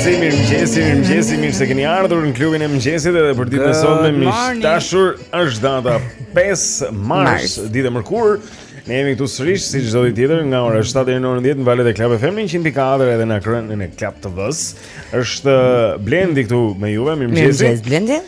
Mirëmëngjes, mirëmëngjes, mirëmëngjes, mirë se keni ardhur në klubin e mëngjesit edhe për ditën e sotme miq të dashur, është data 5 mars, ditë e mërkurë. Ne jemi këtu sërish si çdo ditë tjetër nga ora 7 deri në orën 10 në valët e Club FM 100.4 edhe në ekranin e Club TV-s. Është uh, Blendi këtu me juve, mirëmëngjes. Mirëmëngjes Blendi.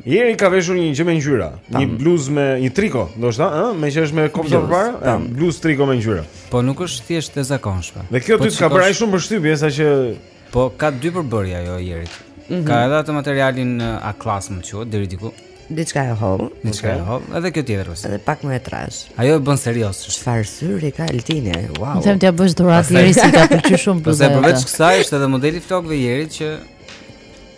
Jeri ka veshur një gjë me ngjyra, një bluzë me një triko, ndoshta, ëh, meqë është me kopsa përpara, tam bluzë triko me ngjyra. Po nuk është thjesht e zakonshme. Dhe kjo paty, ka bërë aq shumë përshtypje saqë po ka dy përbërje ajo e Jerit. Mhm. Ka edhe atë materialin atlas, që quhet deri diku. Diçka e hollë. Diçka e hollë, edhe kjo tjetër ose. Edhe pak më e trashë. Ajo e bën serioz. Çfarë syri ka Altini? Wow. Them t'ia bësh dhuratë Jeri se i ka pëlqyer shumë po. Dhe përveç kësaj është edhe modeli i flokëve i Jerit që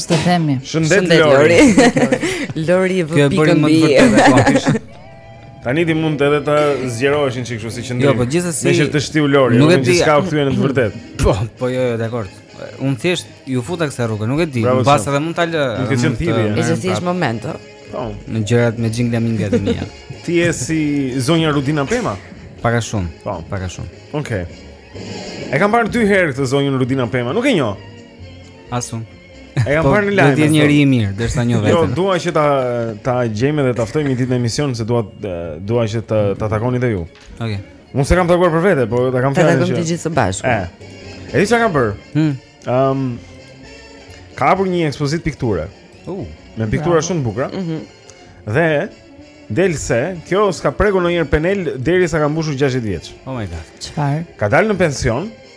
Ç'të themi? Shëndet Lori. Lori e vë pikën mbi i. Tani ti mund edhe ta zgjerosh një çik kështu si qëndrim. Jo, po gjithsesi. Po çfarë të shtiu Lori, nuk e di ç'ka u thye në të vërtetë. Po, po jo, jo, dakord. Unë thjesht iu futa kësaj rruge, nuk e di. Mbase edhe mund ta lë. Nuk e di ti. Është thjesht moment. Po. Me gjërat me xhingla mingla të mia. Ti je si zonja Rudina Pema? Pak a shumë. Po, pak a shumë. Okej. E kam parë dy herë këtë zonjën Rudina Pema, nuk e njoh. As unë. E kam po, parë në lajm. Do të jetë njeri i mirë, derisa një jo, vetëm. Jo, dua që ta ta gjejmë dhe ta ftojmë një ditë në emision se dua dua që ta ta takoni dhe ju. Okej. Okay. Unë s'e kam takuar për vete, po ta kam fjalën. Ta takojmë të gjithë së bashku. E. E di ça ka bërë? Hm. Ehm. Ka hapur një ekspozitë pikture. U. Uh, me piktura shumë të bukura. Mhm. Dhe del se kjo s'ka prekur ndonjëherë penel derisa ka mbushur 60 vjeç. Oh my god. Çfarë? Ka dalë në pension.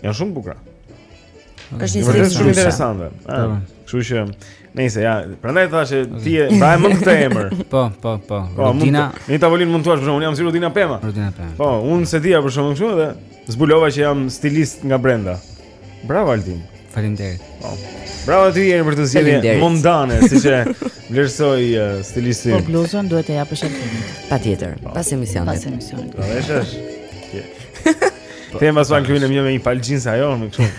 Janë shumë të bukura. Është një zgjidhje shumë interesante. Kështu që nëse ja, prandaj thashë që ti e mbaje mend këtë emër. Po, po, po. po Rudina. Në tavolinë mund të thuash për shaka, jam si Rudina Pema. Rudina Pema. Po, unë s'e dija për shaka kështu edhe zbulova që jam stilist nga brenda. Bravo Altin. Faleminderit. Po. Bravo dhe Jeri për këtë zgjedhje mondane, siç e vlerësoi uh, stilisti. Po bluzën duhet t'ia japësh Altinit. Patjetër, po. pas emisionit. Pas emisionit. Po, është. Po, Them pas pak rri më mirë me një palë xhinse ajo, më kështu.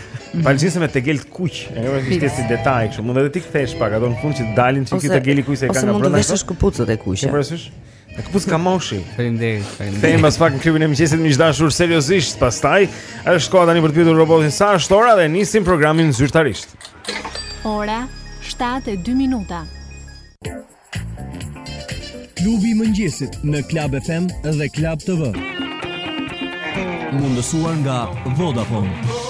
Palë xhinse me tegel të kuq. E kam vënë këtë si detaj kështu. Mund edhe t'i kthesh pak ato në fund që të dalin çikë tegeli i kuq se e ka nga brenda. Ose mund të veshësh këpucët e kuqe. Ke parasysh? E këpucë ka moshi. Faleminderit, faleminderit. Them pas pak në klubin e mëngjesit miq të dashur seriozisht, pastaj është koha tani për të pyetur robotin sa është ora dhe nisim programin zyrtarisht. Ora 7:02 minuta. Klubi i mëngjesit në Club FM dhe Club TV. Mundësuar nga Vodafone.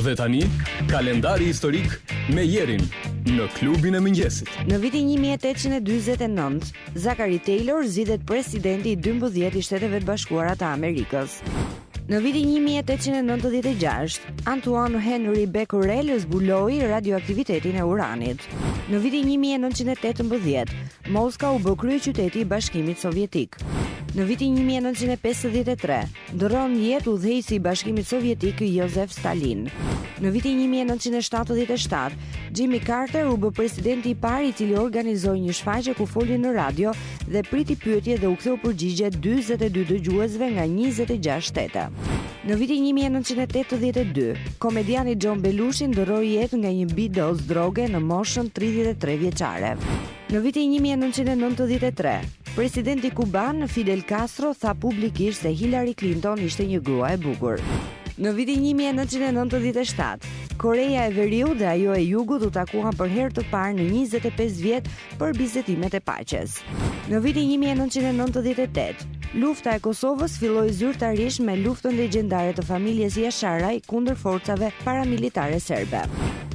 Dhe tani, kalendari historik me Jerin në klubin e mëngjesit. Në vitin 1849, Zachary Taylor zgjidhet presidenti i 12 i shteteve të bashkuara të Amerikës. Në vitin 1896, Antoine Henry Becquerel zbuloi radioaktivitetin e uranit. Në vitin 1918, Moska u bë kryeqyteti i Bashkimit Sovjetik. Në vitin 1953, Ndërron jetë udhëheqësi i Bashkimit Sovjetik Josef Stalin. Në vitin 1977, Jimmy Carter u bë presidenti i parë i cili organizoi një shfaqje ku foli në radio dhe priti pyetje dhe u ktheu përgjigje 42 dëgjuesve nga 26 shtete. Në vitin 1982, komediani John Belushi ndërroi jetë nga një mbidozë droge në moshën 33 vjeçare. Në vitin një mijë e nëntëqind e nëntëdhjetë e tre, presidenti kuban Fidel Castro tha publikisht se Hillary Clinton ishte një grua e bukur. Në vitin një mijë e nëntëqind e nëntëdhjetë e shtatë, Koreja e Veriut dhe ajo e Jugut u takuan për herë të parë në njëzet e pesë vjet për bisedimet e paqes. Në vitin një mijë e nëntëqind e nëntëdhjetë e tetë, Lufta e Kosovës filloi zyrtarisht me luftën legjendare të familjes Jasharaj kundër forcave paramilitare serbe.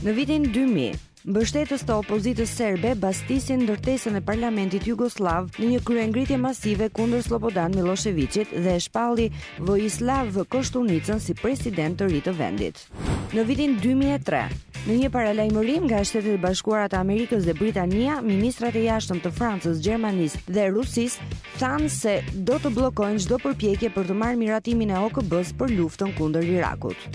Në vitin 2000, Mbështetës të opozitës serbe bastisin ndërtesën e parlamentit jugosllav në një kryengritje masive kundër Slobodan Millosheviqit dhe shpallin Vojislav Koshtunicën si president të ri të vendit. Në vitin 2003, Në një paralajmërim nga Shtetet e Bashkuara të Amerikës dhe Britania, ministrat e jashtëm të Francës, Gjermanisë dhe Rusisë thanë se do të bllokojnë çdo përpjekje për të marrë miratimin e OKB-së për luftën kundër Irakut.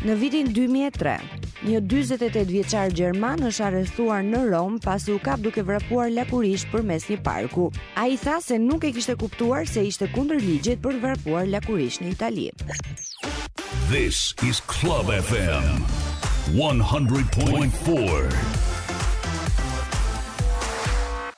Në vitin 2003, Një 48 vjeçar gjerman është arrestuar në Romë pasi u kap duke vrapuar lakurish përmes një parku. Ai tha se nuk e kishte kuptuar se ishte kundër ligjit për të vrapuar lakurish në Itali. This is Club FM 100.4.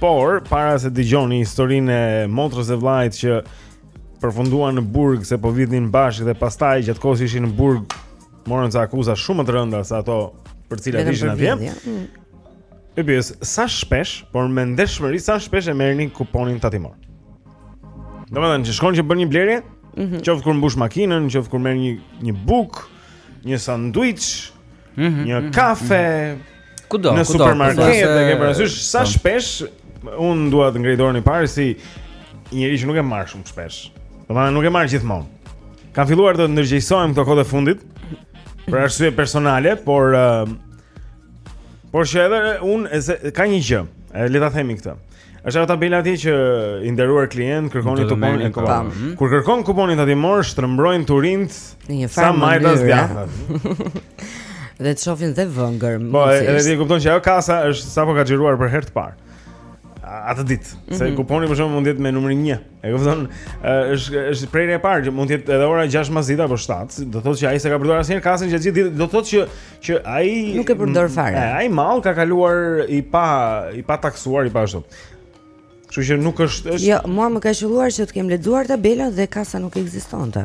Por para se dëgjoni historinë e motrës dhe vllait që përfunduan në burg se po vidhnin bashkë dhe pastaj gjatë kohës që ishin në burg morën ca akuza shumë më të rënda se ato për të cilat ishin atje. Mm. E bëjës, sa shpesh, por me ndershmëri, sa shpesh e merrni kuponin tatimor. Domethënë, që shkon që bën një blerje, mm -hmm. qoftë kur mbush makinën, qoftë kur merr një një buk, një sanduiç, Mhm, një mhm, kafe mhm. kudo, në supermarket, e ke parasysh sa po. shpesh un dua të ngrej dorën i pari si njeri që nuk e marr shumë shpesh. Domethënë nuk e marr gjithmonë. Kam filluar të ndërgjegjësohem këto kohët e fundit për arsye personale, por uh, por që edhe un ka një gjë, le ta themi këtë. Është ajo tabela atje që i nderuar klient kërkoni kuponin e kupton. Po. Kur kërkon kuponin tatimor, shtrëmbrojnë turinjtë në një farë mënyre. Sa djathtas. Dhe të shohin dhe vëngër. Po, edhe ti e kupton që ajo kasa është sapo ka xhiruar për herë të parë. Atë ditë, mm -hmm. se mhm. kuponi për shkakun mund të jetë me numrin 1. E kupton? Është është prerja e parë që mund të jetë edhe ora 6 mbas dita apo 7. Do thotë që ai s'e ka përdorur asnjëherë kasën gjatë gjithë ditës. Do thotë që që ai nuk e përdor fare. Ai mall ka kaluar i pa i pa taksuar i pa ashtu. Kështu që nuk është është Jo, mua më ka qëlluar që të kem lexuar tabelën dhe kasa nuk ekzistonte.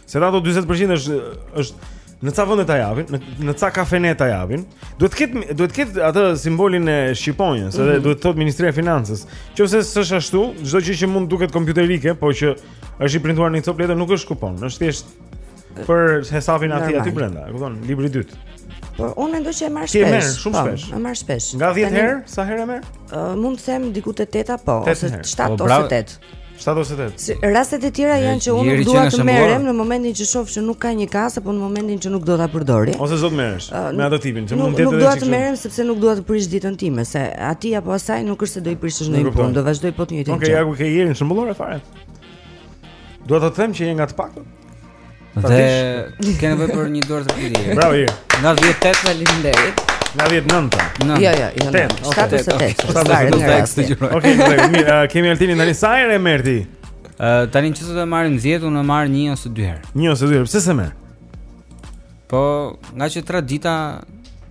Se ato 20% është është në ca vende ta japin, në, në ca kafene ta japin. Duhet të ketë duhet të ketë atë simbolin e shqiponjës, edhe mm -hmm. duhet të thotë Ministria e Financës. Qoftë se s'është ashtu, çdo gjë që mund të duket kompjuterike, po që është i printuar në një copë letër nuk është kupon, është thjesht për hesabin aty aty brenda, e kupton, libri i dytë. Po unë mendoj që e marr shpesh. Ti e merr shumë po, shpesh. E marr shpesh. Nga 10 herë, sa herë e merr? Uh, mund të them diku te 8 apo ose 7 po, ose 8. 7 8. Rastet e tjera janë që unë nuk dua të merrem në momentin që shoh që nuk ka një kasë apo në momentin që nuk do ta përdorë. Ose s'do të merresh uh, me atë tipin, që mund të jetë Nuk dua të merrem sepse nuk dua të prish ditën time, se atij apo asaj nuk është se do i prishësh ndonjë punë, do vazhdojë po të njëjtën. Okej, okay, ja ku ke Irin shembullore fare. Dua të them që je nga të pakët. Dhe ke nevojë për një duartrokitje. Bravo Iri. Nga 10 8, faleminderit. Nga 10 9. Jo, jo, jo. jo, jo. Shtatë ose tetë. Shtatë ose tetë. Okej, mirë. Kemi Altinin tani sa herë e merr ti? Ë tani që do të marrim nga dhjetë, unë e marr një ose dy herë. Një ose dy herë. Pse s'e merr? Po, nga që tradita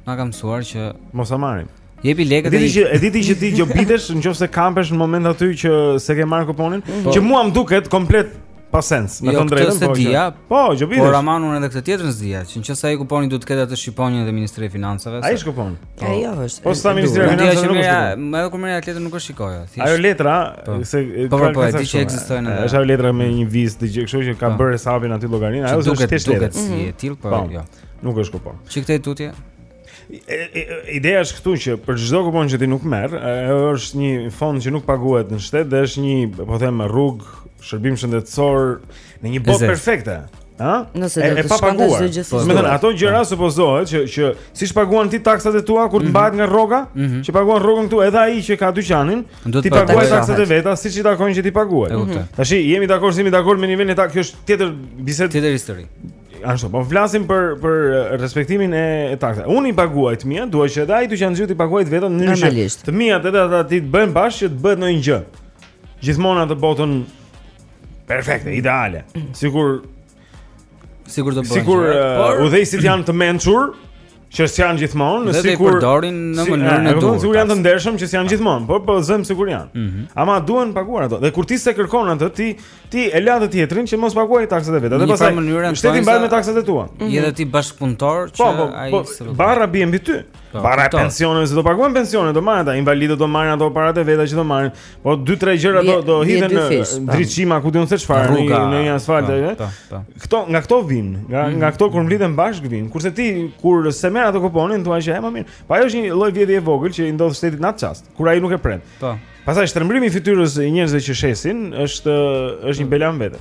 na ka mësuar që mos e marrim. Jepi lekët. E di ti që e di ti që ti gjobitesh nëse kapesh në moment aty që s'e ke marrë kuponin, po. që mua më duket komplet pa sens, me jo, të drejtën po. E dija, po, gjobitesh. Por aman unë edhe këtë tjetrën s'e dija, që nëse ai kuponi duhet të ketë atë shqiponjën dhe Ministria e Financave. Ai është kupon. Po. Ai jo është. Po s'ka Ministria e Financave nuk është. Unë edhe kur e marr atë letrën nuk e shikoj. Ajo letra, po. se po, po, po, e di që ekzistojnë. Është ajo letra me një vizë të gjatë, kështu që ka bërë hesabin aty llogarinë, ajo është thjesht letra. Duket si e tillë, po jo. Nuk është kupon. Që këtej e tutje. Ideja është këtu që për çdo kupon që ti nuk merr, është një fond që nuk paguhet në shtet dhe është një, po them, rrugë, shërbim shëndetësor në një botë perfekte. Ha? Nëse do të shkon të gjitha ato gjëra po. supozohet që që siç paguan ti taksat e tua kur të mhm. mbahet nga rroga, mhm. që paguan rrogën këtu edhe ai që ka dyqanin, t'i paguajë taksat e veta siç i takojnë që t'i paguajë. Mhm. Tashi jemi dakord, jemi dakord me nivelin e ta, kjo është tjetër bisedë, tjetër histori. Ashtu, po flasim për për respektimin e, e taksave. Unë i paguaj të miat, dua që edhe ai dyqanxhiu t'i paguajë të vetat në mënyrë që të miat edhe ato të tij të bëhen bashkë që të bëhet ndonjë gjë. Gjithmonë atë botën perfekte, ideale. Sikur sikur do bëjë. Sikur uh, udhëheqësit janë të mençur, Që s'janë gjithmonë, në sikur... Dhe përdorin në mënyrën e duhur. Sikur janë të ndershëm që s'janë gjithmonë, por po zëmë sikur janë. Mm -hmm. Ama duhen paguar ato. Dhe kur ti s'e kërkon atë, ti, ti e le atë tjetrin që mos paguajë taksat e veta. Dhe pastaj, shteti mbahet me taksat e tua. Mm -hmm. Je dhe ti bashkëpunëtor që po, po, ai po, se... Barra bie mbi ty. Po, barra e pensioneve, se do paguhen pensionet, do marrin ata, invalidët do marrin ato parat e veta që do marrin. Po dy tre gjëra do do hidhen në po. ndriçim a ku di unë se çfarë në në një asfalt ajo. Po, po, këto nga këto vijnë, nga mm. nga këto kur mblidhen bashkë vijnë. Kurse ti kur s'e merr atë kuponin thua që është më mirë. Po ajo është një lloj vjedhje e vogël që i ndodh shtetit në atë çast, kur ai nuk e pret. Po. Pastaj shtrembrimi i fytyrës i njerëzve që shesin është është një bela më vete.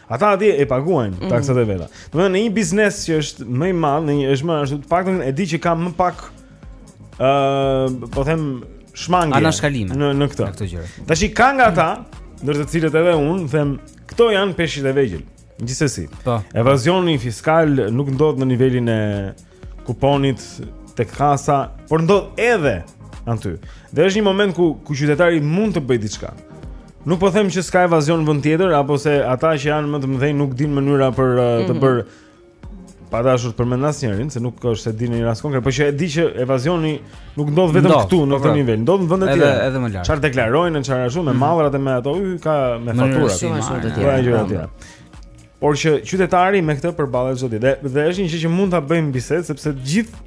Ata atje e paguajnë mhm. taksat e veta. Domethënë në një biznes që është më i madh, në një është më ashtu, të paktën e di që ka më pak ë uh, po them shmangie. Anashkalime. Në në këtë. Në këtë gjë. Tashi ka nga ata, ndër të cilët edhe unë them, këto janë peshqit e vegjël. Gjithsesi. Po. Evazioni fiskal nuk ndodh në nivelin e kuponit tek kasa, por ndodh edhe aty. Dhe është një moment ku ku qytetari mund të bëjë diçka. Nuk po them që s'ka evazion vend tjetër apo se ata që janë më të mëdhenj nuk dinë mënyra për uh, mm -hmm. të mhm. bërë pa dashur të përmend asnjërin, se nuk është se di ndonjë rast konkret, por që e di që evazioni nuk ndodh vetëm ndodh, këtu në po këtë pra. nivel, ndodh në vende të tjera. Edhe më lart. Çfarë deklarojnë, çfarë ashtu me mhm. mallrat e me ato, ka me fatura. Mënyra shumë të tjera. Por që qytetari me këtë përballet çdo ditë. Dhe, dhe është një gjë që mund ta bëjmë bisedë sepse të gjithë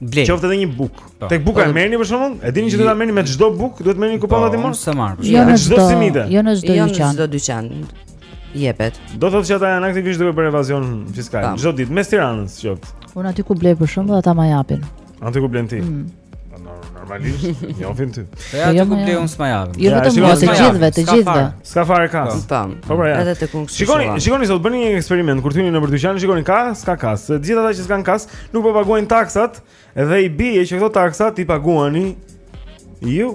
blejnë. Qoftë edhe një bukë. Po. Tek buka e po. merrni për shembull? E dini që do ta merrni me çdo bukë, duhet merrni kupon atë mos? S'e marr. Jo në çdo simite. Jo në çdo jo dyqan. Jo në çdo dyqan. Jepet. Do thotë që ata janë aktivisht duke bërë evazion fiskal. Çdo ditë mes Tiranës qoftë. Unë aty ku blej për shembull ata ma japin. Aty ku blen ti. Mm. Po normalisht, njohin ty. Po ja, aty ku blej unë s'ma japin. Jo vetëm mua, të gjithëve, të gjithëve. S'ka fare kasë. Po, tam. Po pra. Edhe të kungsh. Shikoni, shikoni sot bëni një eksperiment kur hyni nëpër dyqane, shikoni ka, s'ka kasë. Të gjithë ata që s'kanë kasë, nuk po paguajnë taksat dhe i bie që këto taksa t'i paguani ju.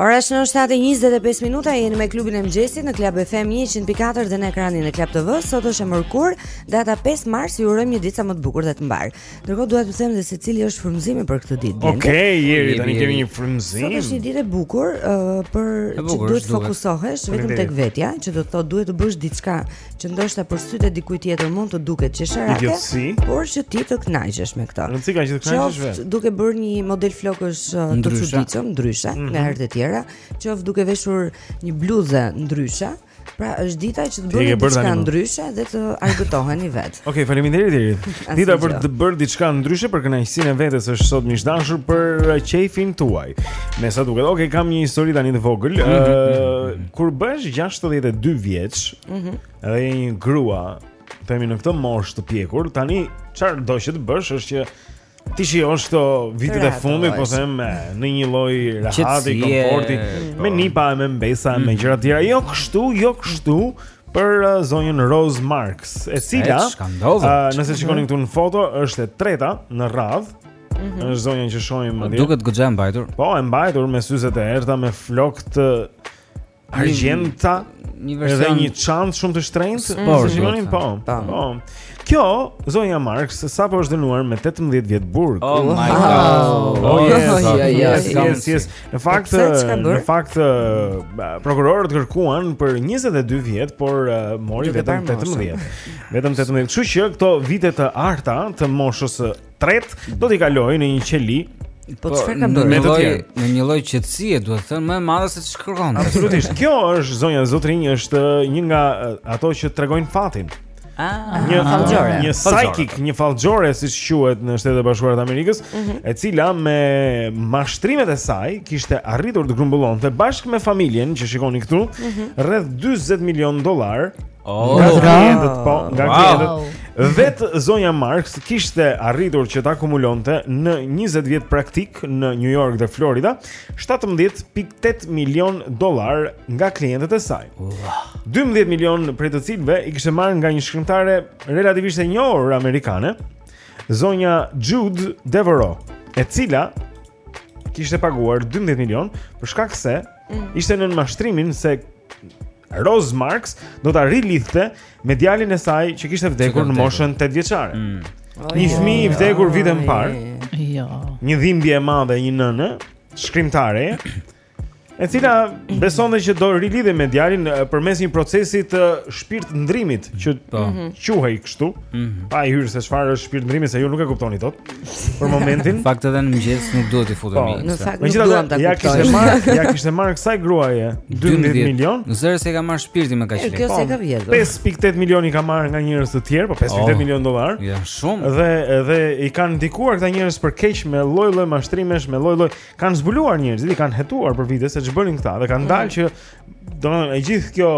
Ora është në 7:25 minuta, jeni me klubin e mëngjesit në Club FM 104 dhe në ekranin e Club TV. Sot është e mërkurë, data 5 mars, ju urojmë një ditë sa më të bukur dhe të mbarë. Ndërkohë dua t'ju them dhe se cili është frymëzimi për këtë ditë. Okej, okay, Eri tani kemi një frymëzim. Sot është një ditë e bukur, uh, për që duhet të fokusohesh vetëm tek vetja, që do të thotë duhet të bësh diçka që ndoshta për sytë e dikujt tjetër mund të duket qesharake, Idiotësi. por që ti të kënaqesh me këtë. Rëndësi ka që të kënaqesh Qoftë vetë. duke bërë një model flokësh uh, të Ndryshe. çuditshëm, ndryshe Mhm. nga herët e tjera, qoftë duke veshur një bluze ndryshe, pra është dita që të Ti e bëni ke bërë diçka tani, po. ndryshe dhe të argëtoheni vetë. Okej, okay, faleminderit Eri. Dita për të bërë diçka ndryshe për kënaqësinë e vetes është sot miq të dashur për uh, qejfin tuaj. Me sa duket. Okej, okay, kam një histori tani të vogël. Mm -hmm. uh, kur bëhesh 62 vjeç, ëh, mm -hmm. dhe je një grua, themi në këtë moshë të pjekur, tani çfarë do që të bësh është që T'i shijosh ato vitet e fundit, po them, në një lloj rahati, komforti, po. me nipa, me mbesa, me mm. gjëra të tjera, jo kështu, jo kështu, për uh, zonjën Rose Marks, e cila, uh, nëse shikoni këtu në foto, është e treta në radhë, Mm -hmm. Është zonja që shohim atje. Duket goxha e mbajtur. Po, e mbajtur me syze të errta, me flokë të argjenta një version dhe një çantë shumë të shtrenjtë, mm. por sigurisht po. Po. po. Kjo zonja Marks sapo është dënuar me 18 vjet burg. Oh my god. Oh yes. Yes, yes, yes. Në fakt, në fakt prokurorët kërkuan për 22 vjet, por mori vetëm 18. Vetëm 18. Kështu që këto vite të arta të moshës tretë do t'i kalojë në një qeli. Po, po çfarë ka bërë? Në lloj në një lloj qetësie, duhet thënë, më e madhe se ç'kërkon. Absolutisht. Kjo, zonja e zotërinj, është një nga ato që tregojnë fatin. Ah, një ah, fallxhore, një psychic, një fallxhore siç quhet në Shtetet e Bashkuara të Amerikës, mm -hmm. e cila me mashtrimet e saj kishte arritur të grumbullonte bashkë me familjen që shikoni këtu, mm -hmm. rreth 40 milion dollarë Oh, nga klientët, po, nga wow. klientët. Vetë zonja Marks kishte arritur që të akumulonte në 20 vjet praktikë në New York dhe Florida 17.8 milion dollarë nga klientët e saj. Wow. 12 milion prej të cilëve i kishte marrë nga një shkrimtare relativisht e njohur amerikane, zonja Jude Deveraux, e cila kishte paguar 12 milion për shkak se mm. ishte nën mashtrimin se Rose Marks do ta rilidhte me djalin e saj që kishte vdekur në moshën 8 vjeçare. Mm. Një fëmijë i vdekur vite më parë. Jo. Një dhimbje e madhe një nëne, shkrimtareje. e cila besonte që do rilidhej me djalin përmes një procesi të shpirt ndrimit që po. mhm. quhej kështu. Mhm. Pa i hyrë se çfarë është shpirtndërrimi se ju nuk e kuptoni dot. Për momentin. Në fakt edhe në mëngjes nuk duhet të futemi po, mirë. Në fakt nuk dua ta kuptoj. Ia kishte marrë, ia kishte marrë kësaj gruaje 12 milion. Në zërë s'e ka marrë shpirti me kaq lekë. Kjo s'e ka vjedhur. 5.8 milion i ka marrë nga njerëz të tjerë, po 5.8 oh. milion dollarë. Ja shumë. Dhe dhe i kanë ndikuar këta njerëz për keq me lloj-lloj mashtrimesh, me lloj-lloj. kanë zbuluar njerëzit, i kanë hetuar për vite se ç'bënin këta dhe kanë dalë që domethënë e gjithë kjo,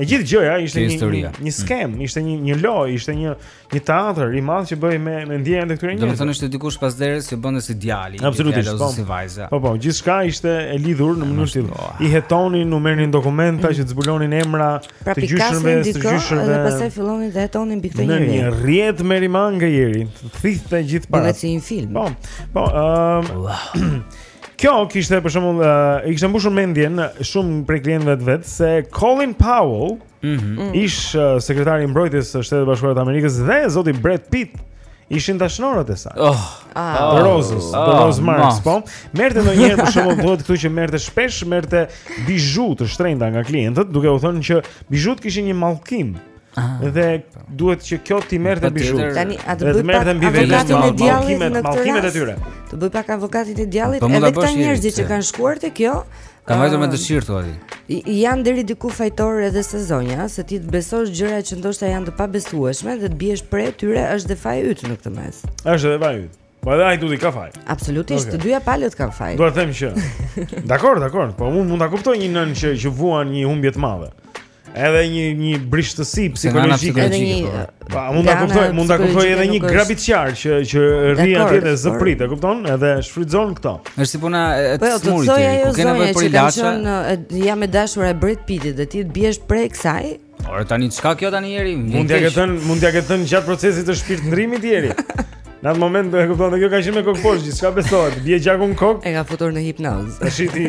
e gjithë gjëja ishte një një, një skemë, mm. ishte një një lojë, ishte një një teatër i madh që bëhej me me ndjenjën e këtyre njerëzve. Domethënë ishte dikush pas derës që bënte si djali, absolutisht po, si vajza. Po po, gjithçka ishte e lidhur në mënyrë të tillë. I hetonin, u merrnin dokumenta mm. që të zbulonin emra, Pra të gjyshërve, stërgjyshërve. Dhe pastaj fillonin të hetonin mbi këta njerëz. Në një rrjet merimange Eri, thithte gjithë para. Duket si një film. Po. Po, ëm. Um, ehm, kjo kishte për shembull, uh, i kishte mbushur mendjen shumë prej klientëve të vet se Colin Powell, mm -hmm. ish uh, sekretari i mbrojtjes së Shteteve të Bashkuara të Amerikës dhe zoti Brad Pitt Ishin dashnorët e saj. Oh, ah, Rozës, oh, Rose Marks, po. Merrte ndonjëherë për shembull thuhet këtu që merrte shpesh merrte bizhu të shtrenjta nga klientët, duke u thënë që bizhutë kishin një mallkim. Ah, dhe po. duhet që kjo t'i merrte bizhutë. Tani që do të merrte mbi vete mallkimet, mallkimet e tyre. Të bëj pak avokatin e djallit, po, edhe këta njerëz që kanë shkuar te kjo, Ka vajtur me dëshirë thua ti. Janë deri diku fajtorë edhe, se zonja, se ti të besosh gjëra që ndoshta janë të pabesueshme dhe të biesh pre e tyre është dhe faj yt në këtë mes. Është dhe faj yt. Po edhe hajduti ka faj. Absolutisht, të dyja palët kanë faj. Dua të them që. Dakord, dakord, po unë mund ta kuptoj një nënë që që vuan një humbje të madhe. Edhe një një brishtësi psikologjike edhe një. Po. Pa, mund ta kuptoj, mund ta kuptoj edhe një grabitqar që që rri atje dhe zë pritë, e kupton? Edhe shfrytëzon këto. Është si puna e të smurit. Po, të thotë ajo zonja që ka qenë jam e dashura e Brad Pittit dhe ti të biesh pre e kësaj. Po tani ç'ka kjo tani Eri? Mund t'ia ketë mund t'ia ketë thënë gjatë procesit të shpirtndërrimit Eri. Në atë moment e kupton se kjo ka qenë me kokë poshtë, gjithçka besohet? Bie gjaku në kokë. E ka futur në hipnozë. Tash ti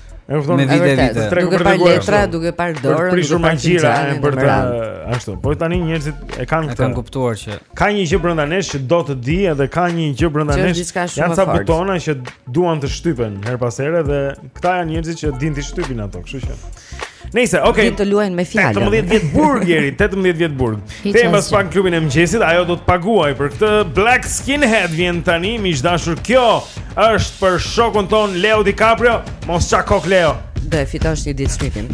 E kupton? Me vite e vite. Duke parë letra, duke parë dorë, duke parë magjira e për të ashtu. Po tani njerëzit e kanë këtë. E kanë kuptuar që ka një gjë brenda nesh që do të di edhe ka një gjë brenda nesh. Janë ca butona që duan të shtypen herë pas here dhe këta janë njerëzit që dinë t'i shtypin ato, kështu që. Nëse, ok. Ti të luajnë me fjalë. 18 vjet burg Eri, 18 vjet burg. Kthehemi pas pak në Klubin e mëngjesit, ajo do të paguajë për këtë Black Skinhead vjen tani, miq të dashur. Kjo është për shokun tonë Leo DiCaprio, mos çaj kokë Leo. Do e fitosh një ditë shpifin.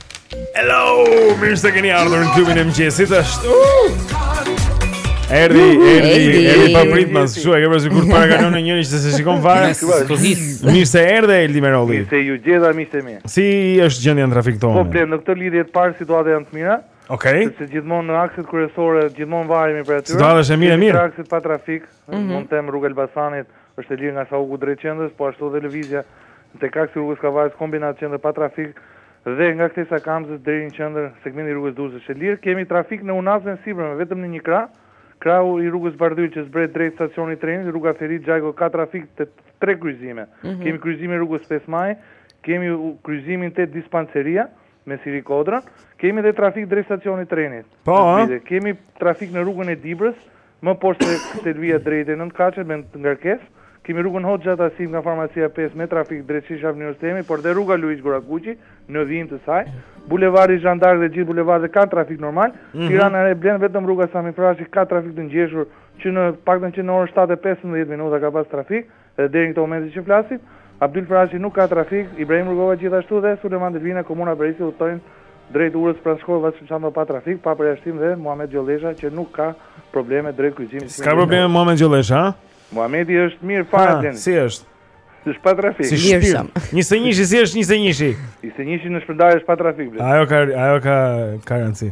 Hello, mirë se keni ardhur në klubin e mëngjesit. Është. Erdi, erdi, erdi pa pritmas, ti e ke bërë sikur parakalon një njeri që s'e shikon fare Mirë se erdhe Eldi Merolli Mirë se ju gjeta miqtë e mi Si është gjendja në trafik tani? Po Blendi, në këtë lidhje të parë situatat janë të mira Okej. Okay. Sepse gjithmonë në akset kryesore gjithmonë varemi për aty. Situata është e mirë e mirë. Në akset pa trafik, mm -hmm. mund të them rruga e Elbasanit, Është e lirë nga Sauku drejt qendrës, po ashtu dhe lëvizja tek aksi i rrugës së Kavajës Kombinat qendër pa trafik dhe nga kthesa e Kamzës deri në qendër segmenti i rrugës së Durrësit është e lirë. Kemi trafik në unazën e sipërme vetëm në një krah, krahu i rrugës Bardhyl që zbret drejt stacionit i trenit, rruga Ferit Xhajko ka trafik te tre kryqëzime. Kemi kryqëzimin e rrugës pesë Maji, kemi kryqëzimin te dispanseria me Siri Kodra, kemi dhe trafik drejt stacionit të trenit në zbritje, kemi trafik në rrugën e Dibrës Më poshtë tek Selvia drejt te Nëntëkatëshet me ngarkesë. Kemi rrugën Hoxha Tahsim nga Farmacia pesë me trafik drejt Sheshit Avni Rustemi, por dhe rruga Luigj Gurakuqi në vijim të saj. Bulevardi Zhan Dark dhe gjithë bulevardet kanë trafik normal. Tirana e Re Blendi vetëm rruga Sami Frashëri ka trafik të ngjeshur që në të paktën që në orën shtatë e pesëmbëdhjetë minuta ka pas trafik. Dhe deri në këtë moment që flasim, Abdyl Frashëri nuk ka trafik, Ibrahim Rugova gjithashtu dhe Sulejman Delvina, Komuna e Parisit udhëtojnë drejt urës pranë shkollës Vasil Shanto pa trafik, pa përjashtim dhe Muhamet Gjollesha që nuk ka probleme drejt kryqëzimit njëzetenjëshit. S'ka probleme Muhamet Gjollesha, a? Muhameti është mirë fare Blendi. Ha, si është? Është pa trafik. Si shpirt. Njëzetenjëshi si është njëzetenjëshi? Njëzetenjëshi në shpërndarje është pa trafik. Ajo ka ajo ka garanci.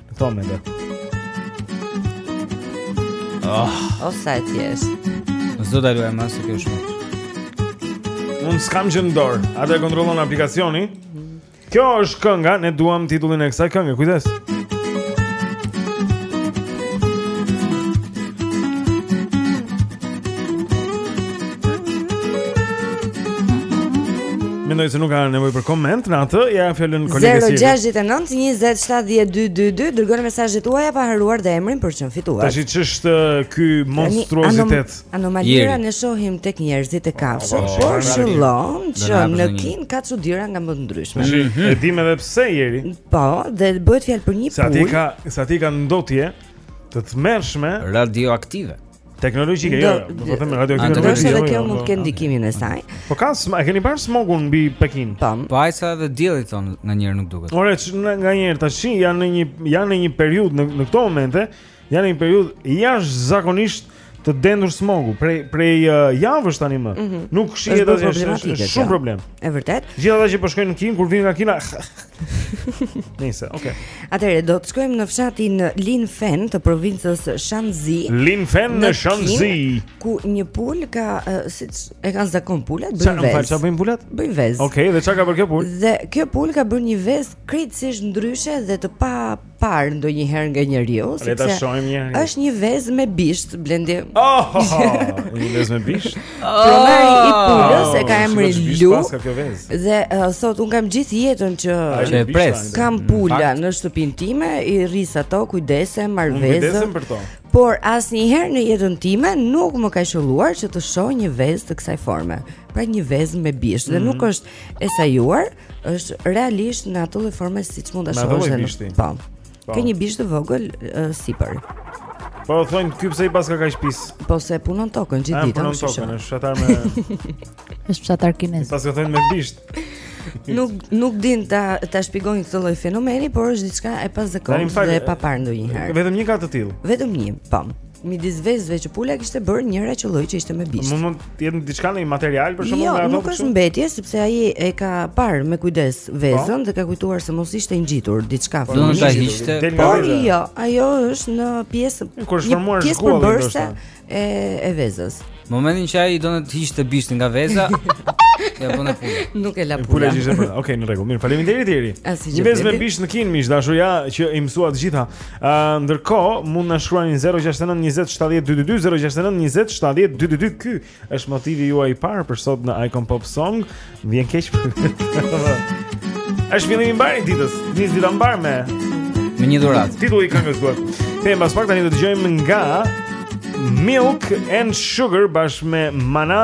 Këtë moment. Oh. O sa e tjes. S'do ta luaj më se kjo shumë. Unë s'kam gjë në dorë. Atë e kontrolon aplikacioni. Kjo është kënga, ne duam titullin e kësaj kënge. Kujdes. Kujdes. Mendoj se nuk ka nevojë për koment ndaj ia jap fjalën kolegës. 069 20 70 222 dërgoni mesazhet tuaja pa harruar dhe emrin për të qenë fitues. Tashi ç'është uh, ky monstruozitet? Anomalira ne shohim tek njerëzit e kafshë, por qëllon që në Kinë ka çudira nga më të ndryshmet. Tashi mhm. e dim edhe pse Ieri. Po, dhe bëhet fjalë për një pulë. Se aty ka, se aty ka ndotje të tmerrshme radioaktive. Teknologjike, jo, do të them radioaktive. Ndoshta edhe kjo mund të ketë ndikimin e saj. Po ka, a keni parë smogun mbi Pekin? Po. Po ai sa edhe dielli thonë nganjëherë nuk duket. Ore, nganjëherë tash janë në një janë në një periudhë në në këto momente, janë në një periudhë jashtëzakonisht të dendur smogu prej prej uh, javësh tani më. Mm -hmm. Nuk shihet asgjë, është shumë problem. Është vërtet. Gjithë ata që po shkojnë në Kinë kur vinë nga Kina, Nice, okay. Atëherë do të shkojmë në fshatin Linfen të provincës Shanxi. Linfen në Shanxi, ku një pulë ka siç e kanë zakon pulat, bëjnë vezë. Çfarë bëjnë pulat? Bëjnë vezë. Okej, okay, dhe çka ka bërë kjo pulë? Dhe kjo pulë ka bërë një vezë krejtësisht ndryshe dhe të pa parë ndonjëherë nga njeriu, sepse Le ta shohim një herë. Është një vezë me bisht, Blendi. Oh, oh, oh, një vezë me bisht. Oh, Pronari oh, i pulës e ka oh, emrin oh, Lu. Paska kjo vezë. Dhe uh, thotë unë kam gjithë jetën që e pres. Kam pula në shtëpinë time, i rris ato, kujdesem, marr vezë. Kujdesem për to. Por asnjëherë në jetën time nuk më ka qëlluar që të shoh një vezë të kësaj forme. Pra një vezë me bisht mm. dhe nuk është e sajuar. është realisht në atë lloj forme siç mund ta shohësh. Po. Po. Ka një bisht të vogël uh, sipër. Po thonë ky pse i paska kaq pis. Po se punon tokën gjithë ditën. Punon tokën, është fshatar me Është fshatar kinez. Pas u thonë me bisht. Nuk nuk dinë ta ta shpjegojnë këtë lloj fenomeni, por është diçka e pazakontë dhe e paparë ndonjëherë. Vetëm një ka të tillë. Vetëm një, po. midis vezëve që pula kishte bërë njëra qëlloi që ishte me bisht. Mund mund të jetë diçka në një material për shkakun jo, nga ato. Jo, nuk është mbetje sepse ai e ka parë me kujdes po. vezën dhe ka kujtuar se mos ishte ngjitur diçka fund. Do ta hiqte. Po jo, ajo është një pjesë. Kur është formuar lëvozhga do të thotë. E e vezës. Në momentin që ai donte të hiqte bishtin nga veza. Ja po na pula. Nuk e la pula. Pula ishte për. Okej, në rregull. Mirë, faleminderit Jeri. Një vezë me bisht në Kinë miq të dashur ja që i mësuat të gjitha. Uh, ndërkohë mund na shkruani 069 20 70 222 069 20 70 222 ky është motivi juaj i parë për sot në Icon Pop Song. Vjen keq. Është fillim i mbarë i ditës. Nis dita mbarë me me një dhuratë. Titulli i këngës duhet. Them pas pak tani do të dëgjojmë nga Milk and Sugar bashkë me Mana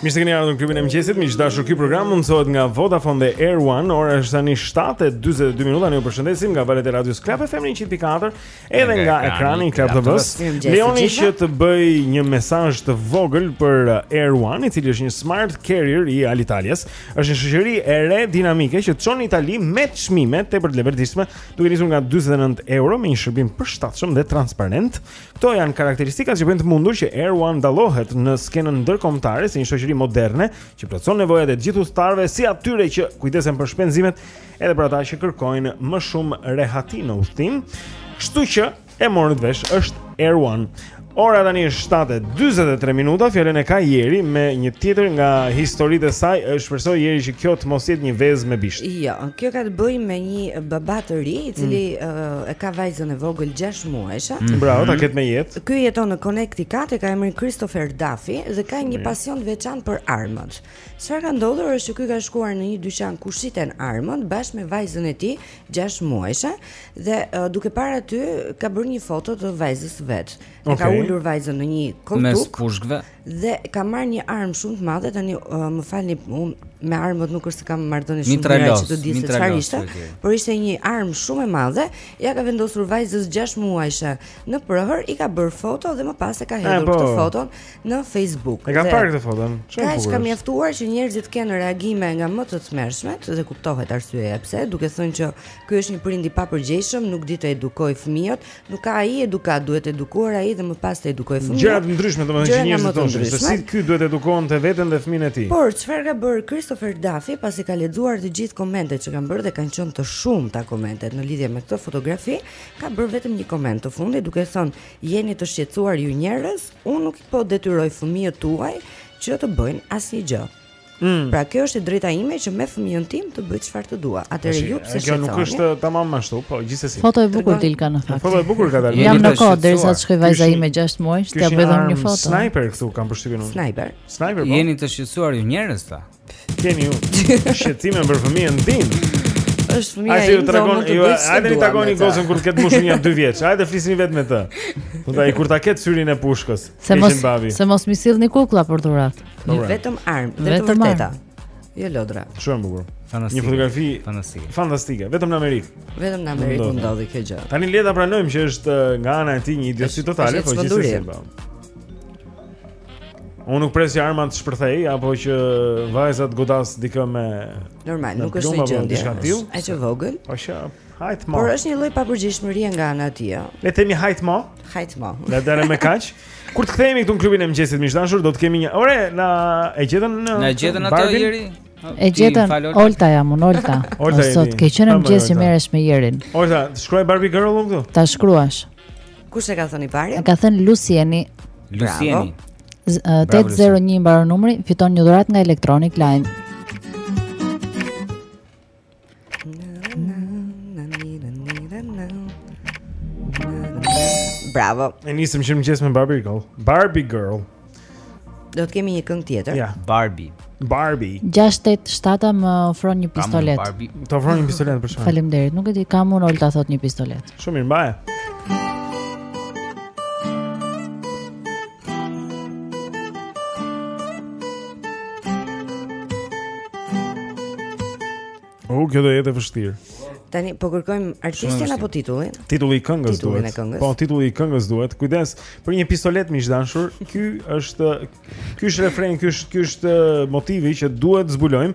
Mirë se keni ardhur në klubin e mëngjesit. Miq të dashur, ky program mundësohet nga Vodafone dhe Air One. Ora është tani 7:42 minuta. Ne ju përshëndesim nga valët e radios Club FM në 104, edhe nga ekrani i Club TV-së. Lejoni që të bëj një mesazh të vogël për uh, Air One, i cili është një smart carrier i Alitalias. Është një shoqëri e re dinamike që të çon në Itali me çmime tepër të leverdishme, duke nisur nga 49 euro me një shërbim të përshtatshëm dhe transparent. Këto janë karakteristikat që bëjnë të mundur që Air One të dallohet në skenën ndërkombëtare si një shoqëri moderne që plotëson nevojat e të gjithë udhëtarëve, si atyre që kujdesen për shpenzimet, edhe për ata që kërkojnë më shumë rehati në udhëtim. Kështu që e morët vesh është Air One. Ora tani është 7:43 minuta, fjalën e ka Jeri me një tjetër nga historitë e saj. E shpresoj Jeri që kjo të mos jetë një vezë me bisht. Jo, kjo ka të bëjë me një baba të ri i cili mm. uh, e ka vajzën e vogël 6 muajsha. Mm -hmm. Bravo, ta ketë me jetë. Ky jeton në Connecticut, e ka emrin Christopher Duffy dhe ka një pasion të veçantë për armët. Çfarë ka ndodhur është që ky ka shkuar në një dyqan ku shiten armët bashkë me vajzën e tij, 6 muajshe, dhe uh, duke parë aty ka bërë një foto vajzës së vet. Okay. Ka ulur vajzën në një koltuk. Mes pushkëve. Dhe ka marrë një armë shumë të madhe, tani uh, më falni, unë me armët nuk është se kam marrëdhënie shumë të mira që të di se çfarë ishte, por ishte një armë shumë e madhe, ia ka vendosur vajzës 6 muajshe në prëhër, i ka bërë foto dhe më pas e ka hedhur këtë foton në Facebook. E ka parë këtë foton. Kaq ka mjaftuar që njerëzit të kenë reagime nga më të tmerrshmet dhe kuptohet arsyeja pse, duke thënë që ky është një prind i papërgjegjshëm, nuk di të edukojë fëmijët, Nuk ka ai edukatë, duhet edukuar ai dhe më pas të edukojë fëmijët. Gjëra të ndryshme, domethënë që njerëzit thoshin se si ky duhet të edukonte veten dhe fëmijën e tij. Por çfarë ka bërë Christopher Duffy pasi ka lexuar të gjithë komentet që kanë bërë dhe kanë qenë të shumta komentet në lidhje me këtë fotografi, ka bërë vetëm një koment të fundit duke thënë jeni të shqetësuar ju njerëz, unë nuk po detyroj fëmijët tuaj që të bëjnë asnjë gjë. Mm. Pra kjo është e drejta ime që me fëmijën tim të bëj çfarë të dua. Atëherë ju pse shqetësoheni? Kjo nuk është tamam ashtu, po gjithsesi. Foto e bukur dilka, në fakt. Foto e bukur ka dalë. Jam në kohë derisa të shkoj vajza ime 6 muaj, t'ia bëj dhe unë një foto. Sniper këtu kam përshtypjen unë. Sniper. Sniper. Po. Jeni të shqetësuar ju njerëz ta. Keni ju shqetësime për fëmijën tim. Është fëmija im. Ai tregon, ju hajde të takoni gocën kur të ketë mbushur një 2 vjeç. Hajde flisni vetë me të. Mund ta i kur ta ketë syrin e pushkës. Se mos se mos mi sillni kuklla për dhuratë. Një vetëm armë, vetëm të vërteta. Jo lodra. Shumë bukur. Një fotografi fantastike. Fantastike, vetëm në Amerikë. Vetëm në Amerikë mund të ndodhë kjo gjë. Tani le ta pranojmë që është eh, nga ana e tij një idiotësi totale, po gjithsesi. Po. Unë nuk pres që arma të shpërthej apo që vajza të godasë dikë me normal, nuk është një gjë diçka tillë. Është e vogël. Po sha, hajt mo. Por është një lloj papërgjegjshmërie nga ana e tij. Le të themi hajt mo. Hajt mo. Le ta lëmë me kaq? Kur të kthehemi këtu në klubin e mëngjesit miq të dashur, do të kemi një ore na e gjetën në Na e gjetën atë Jeri. E gjetën Olta jam unë Olta. Olta sot ke që në mëngjes që merresh me Jerin. Olta, të shkruaj Barbie Girl unë këtu. Ta shkruash. Kush e ka thënë i pari? E ka thënë Lucieni. Lucieni. 801 mbaron numri, fiton një dhuratë nga Electronic Line. Bravo. E nisëm që në mëngjes me Barbie Girl. Barbie Girl. Do të kemi një këngë tjetër. Ja, Barbie. Barbie. 687 më ofron një pistoletë. Barbie. Të ofron një pistoletë për shkak. Faleminderit. Nuk e di kam unë Olta thotë një pistoletë. Shumë mirë, mbaje. Oh, kjo do jetë e vështirë. Tani po kërkojmë artistin apo titullin? Titulli i këngës duhet. Titullin e këngës. Po titulli i këngës duhet. Kujdes për një pistoletë miq të dashur. Ky është ky është refren, ky është ky është uh, motivi që duhet zbulojmë.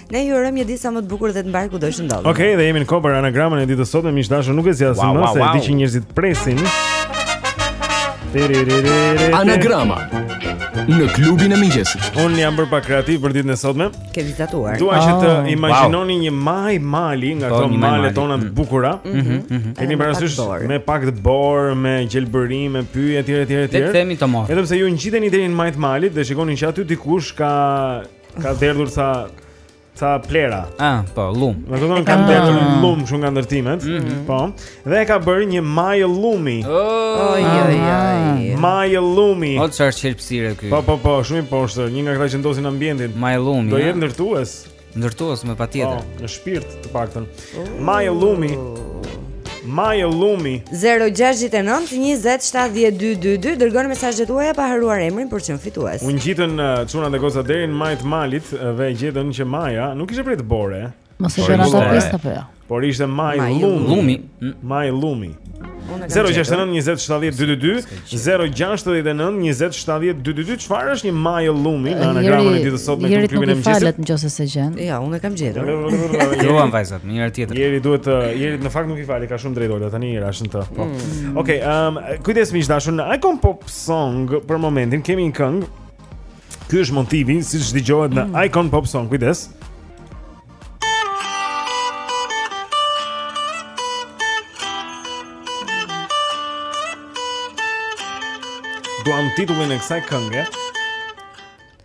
Ne ju urojmë një ditë sa më të bukur dhe të mbarë kudo që ndodheni. Okej, okay, dhe jemi në kohë për anagramën e ditës sot me miq të dashur nuk e zgjas wow, më wow, se wow. di që njerëzit presin. Anagrama në klubin e mëngjesit. Un jam bërë pak kreativ për ditën e sotme. Ke vizatuar. Dua që të ah. imagjinoni një majë mali nga po, ato malet tona të mm. bukura. Ëh. Mhm, mhm, mhm. Keni parasysh me pak dëborë, me gjelbërim, me pyje etj etj etj. Le të themi të mos. Vetëm se ju ngjiteni deri në majë të malit dhe shikoni që aty dikush ka Ka derdhur ca plehra. Ah, po, llum. Në këto kanë kanë derdhur Ah. llum shumë nga ndërtimet. Mhm. Po. Dhe e ka bërë një majë llumi. Oh, Oj, oj, oj. Majë llumi. O çfarë qelbësire ky. Po, po, po, shumë i poshtër, një nga këta që ndotin ambientin. Majë llumi. Do ja. jetë ndërtues. Ndërtues me patjetër. Po, në shpirt të paktën. Majë llumi Majë llumi 0-6-9-27-12-2 Dërgoni mesazhet tuaja pa harruar emrin për të qenë fitues U ngjitën uh, çuna dhe goca deri në majë të malit uh, Dhe gjetën që maja nuk ishte prej dëbore Mos e shëra ta pesta për jo Por ishte majë llumi Majë llumi 069 20 70 222 069 20 70 222 Çfarë është një majë llumi në anagramën e ditës sotme te klubi i mëngjesit? Jerit nuk i falet në qoftë se s'e gjen Ja, unë e kam gjetur Luan vajzat, një njërë tjetër Jerit duhet, jerit në fakt nuk i falet, ka shumë të drejtë, ta një njërë ashtë në të po. mm. Okej, um, kujdes miq të dashur, në Icon Pop Song për momentin kemi një këngë Ky është motivi, siç dëgjohet në mm. Icon Pop Song, kujdes Duam titullin e kësaj kënge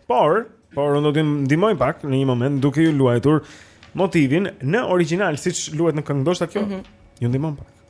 Por, por unë do t'ju ndihmoj pak në një moment duke ju luajtur motivin në origjinal siç luhet në këngë ndoshta kjo. Mm -hmm. Ju ndihmon pak.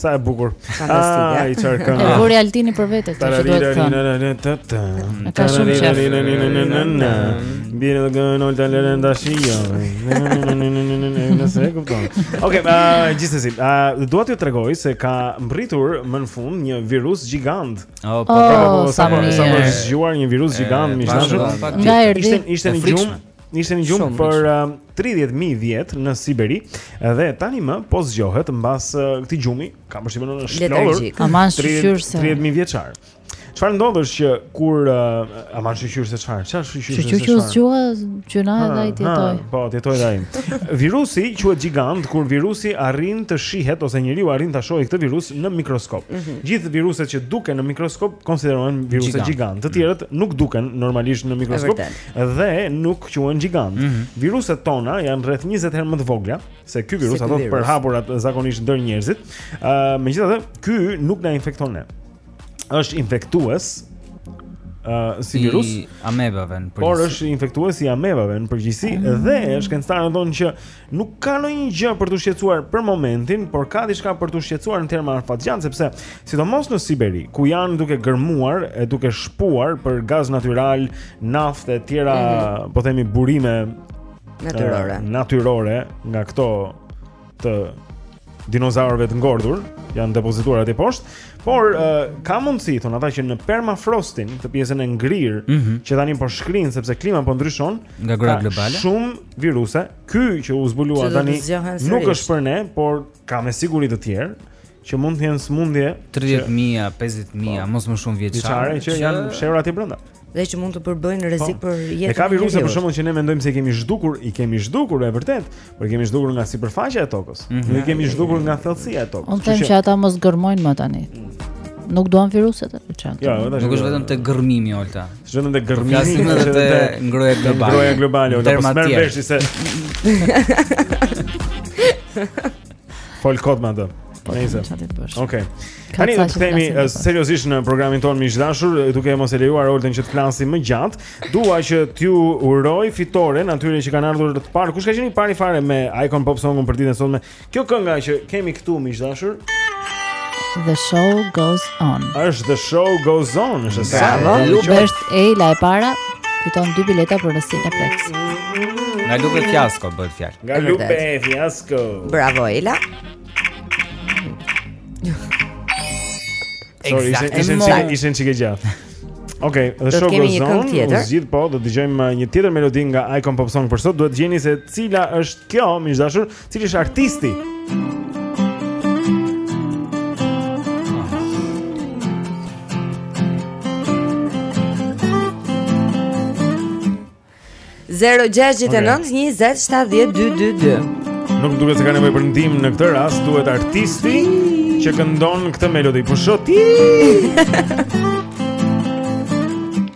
Sa e bukur. Ai çfarë këngë. E vuri Altini për vete, ti që duhet të thënë. Ka shumë çaf. Bie ngadalë në dashuri. Nëse e kupton. Okej, gjithsesi, dua t'ju tregoj se ka mbërritur më në fund një virus gjigand. Oh, po, po, po, po sapo sapo zgjuar një virus gjigand, më thashë. Nga erdhi. Ishte ishte një gjumë. Ishte në gjumë për uh, 30.000 vjet në Siberi Dhe tani më po zgjohet mbas uh, këtij gjumi Ka më shqipë në në shkëllur 30.000 vjeçar Çfarë ndodh është që kur uh, aman shyqyr se çfarë? Çfarë shyqyr se çfarë? Shyqyr që zgjua që na edhe ai tjetoi. Po, tjetoi edhe ai. Virusi quhet gjigant kur virusi arrin të shihet ose njeriu arrin ta shohë këtë virus në mikroskop. Mm -hmm. Gjithë viruset që duken në mikroskop konsiderohen viruse gjigant. Të tjerët mm. nuk duken normalisht në mikroskop, Dhe nuk quhen gjigant. Mm -hmm. Viruset tona janë rreth 20 herë më të vogla se ky virus, ato të përhapura zakonisht ndër njerëzit. Ë, uh, megjithatë, ky nuk na infekton ne. Është infektues uh, si virus i amebave në përgjithësi. Por është infektues i amebave në përgjithësi mm -hmm. dhe shkencëtarët thonë që Nuk ka ndonjë gjë për t'u shqetësuar për momentin, por ka diçka për t'u shqetësuar në terma afatgjatë sepse sidomos në Siberi, ku janë duke gërmuar e duke shpuar për gaz natyral, naftë e tjera, mm -hmm. po themi burime natyrore. Uh, natyrore nga këto të dinozaurëve të ngordhur, janë depozituar atje poshtë, por uh, ka mundësi thonë ata që në permafrostin, këtë pjesën e ngrirë mm -hmm. që tani po shkrin sepse klima po ndryshon ngrohja globale. Shumë viruse, ky që u zbulua që tani nuk është për ne, por ka me siguri të tjerë që mund të jenë sëmundje 30000, 50000, po. mos më shumë vjeçare që, që janë fshehur atje brenda. dhe që mund të përbëjnë rrezik po. për jetën e njeriut. Se ka viruse për shembull që ne mendojmë se i kemi zhdukur, i kemi zhdukur vërtet, por i kemi zhdukur nga sipërfaqja e tokës. Mm -hmm. S'i kemi zhdukur nga thellësia e tokës. Unë them që ata mos gërmojnë më tani. Nuk duan viruset e veçantë. Jo, vetëm nuk është vetëm te gërmimi Olta. Është vetëm te gërmimi, flasim edhe te ngrohja globale. Ngrohja globale, Olta, po merr vesh se. Fol kot më atë. Po të them çfarë të bësh. Okej. Okay. Tani do të themi seriozisht në programin tonë miq të dashur, duke mos e lejuar Oltën që të flasë më gjatë, dua që t'ju uroj fitoren atyre që kanë ardhur të parë. Kush ka qenë i pari fare me Icon Pop Songun për ditën e sotme? Kjo kënga që kemi këtu miq të dashur. The show goes on. As the show goes on, është sa. Lupe Ela e para fiton dy bileta për në Cineplex. Nga Lupe Fiasco bëhet fjalë. Nga Lupe Fiasco. Bravo Ela. Sorry, ishen, ishen, ishen, ishen çikë gjatë Ok, the show goes on Në zgjith po, do dëgjojmë uh, një tjetër melodi nga Icon Pop Song për sot Duhet të gjeni se cila është kjo, miq të dashur Cili është artisti 0 6 9 20 70 2 2 2 Nuk më duket se ka nevojë për ndihmë në këtë rast Duhet artisti që këndon këtë melodi Po shoh ti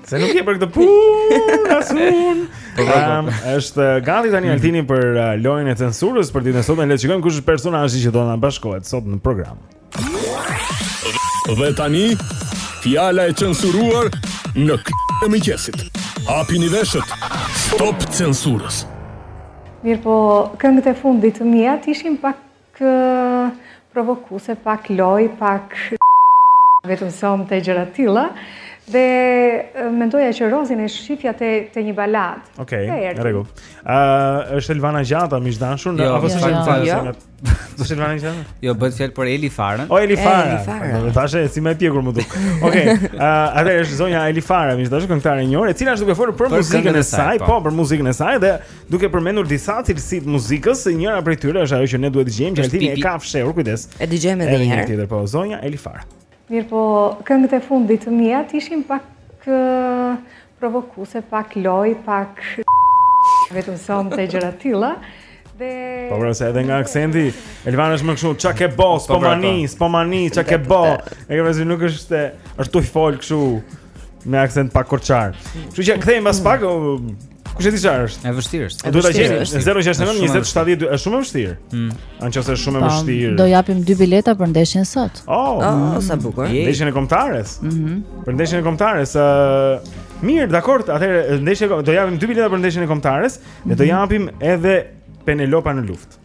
Se nuk je për këtë punë, as unë. Po, po, po. Ehm, është eh, gati tani Altini për eh, lojën e censurës për ditën e sotme. Le të shikojmë kush është personazhi që do na bashkohet sot në program. Dhe tani, fjala e censuruar në klubin e mëngjesit. Hapini veshët. Stop censurës. Mirëpo, këngët e fundit të miat ishin pak provokuse, pak lojë, pak vetëm se gjëra të tilla, dhe mendoja që Rozin e shihja te, të një baladë. Okej, okay, rregull. Uh, është Elvana Gjata, miq të dashur, apo jo, jo, jo, jo. Do të thuash Elvana? Jo, bëhet fjalë për Eli Farën. O Eli Fara. Po thashë si më e pjekur më duket. Okej. Ëh, atëherë është zonja Eli Fara, miq të dashur, këngëtare e njohur, e cila është duke folur për muzikën e saj, po. po, për muzikën e saj dhe duke përmendur disa cilësi të muzikës, e njëra prej tyre është ajo që ne duhet të gjejmë, që Altini e ka fshehur, kujdes. E dëgjojmë edhe një herë. Tjetër po, zonja Eli Fara. Mirëpo, këngët e fundit të miat ishin pak provokuse, pak lojë, pak vetëm sonë të gjëra të tilla. Dhe... Po pra se edhe nga aksenti, Elvana është më kështu, ça ke bo, po, s'po pra, mani, po. s'po mani, ça ke bo. E ke vënë re se nuk është, është tu folë kështu, me aksent pak korçar. Kështu që kthehemi bas pak, Kush e di çfarë është? E vështirë është. Do ta gjeni 069 20 72 është shumë e vështirë. Mm. Në qoftë se është shumë e vështirë. Do japim dy bileta për ndeshjen sot. Oh, oh sa bukur. Ndeshjen e kombëtares. Mhm. Për ndeshjen e kombëtares, ë Mirë, dakord. Atëherë ndeshja do japim dy bileta për ndeshjen e kombëtares dhe do mhm. japim edhe Penelopa në luftë.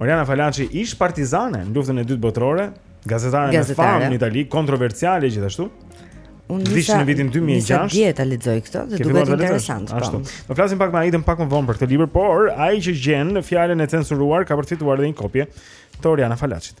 Oriana Falaçi, ish-partizane në luftën e dytë botërore, gazetare me famë në Itali, kontroversiale gjithashtu. U nda nga jeta në vitin 2006. S'a di a ta lexoj këtë, po më duket interesant. Po. Ashtu. Do flasim pak me Aidën pak më vonë për këtë libër, por ai që gjen fjalën e censuruar ka përfituar edhe një kopje të Oriana Falaçit.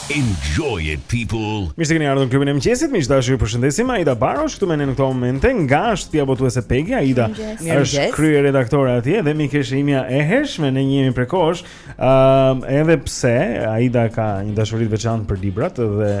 Enjoy it people. Mirë se keni ardhur në klubin e mëngjesit. Miq të dashur, ju përshëndesim. Aida Baro është këtu me ne në këto momente nga shtëpia botuese Pegi. Aida është kryeredaktore atje dhe mikesha ime e hershme ne njihemi prej kohësh. Ëm ehm, uh, edhe pse Aida ka një dashuri të veçantë për librat dhe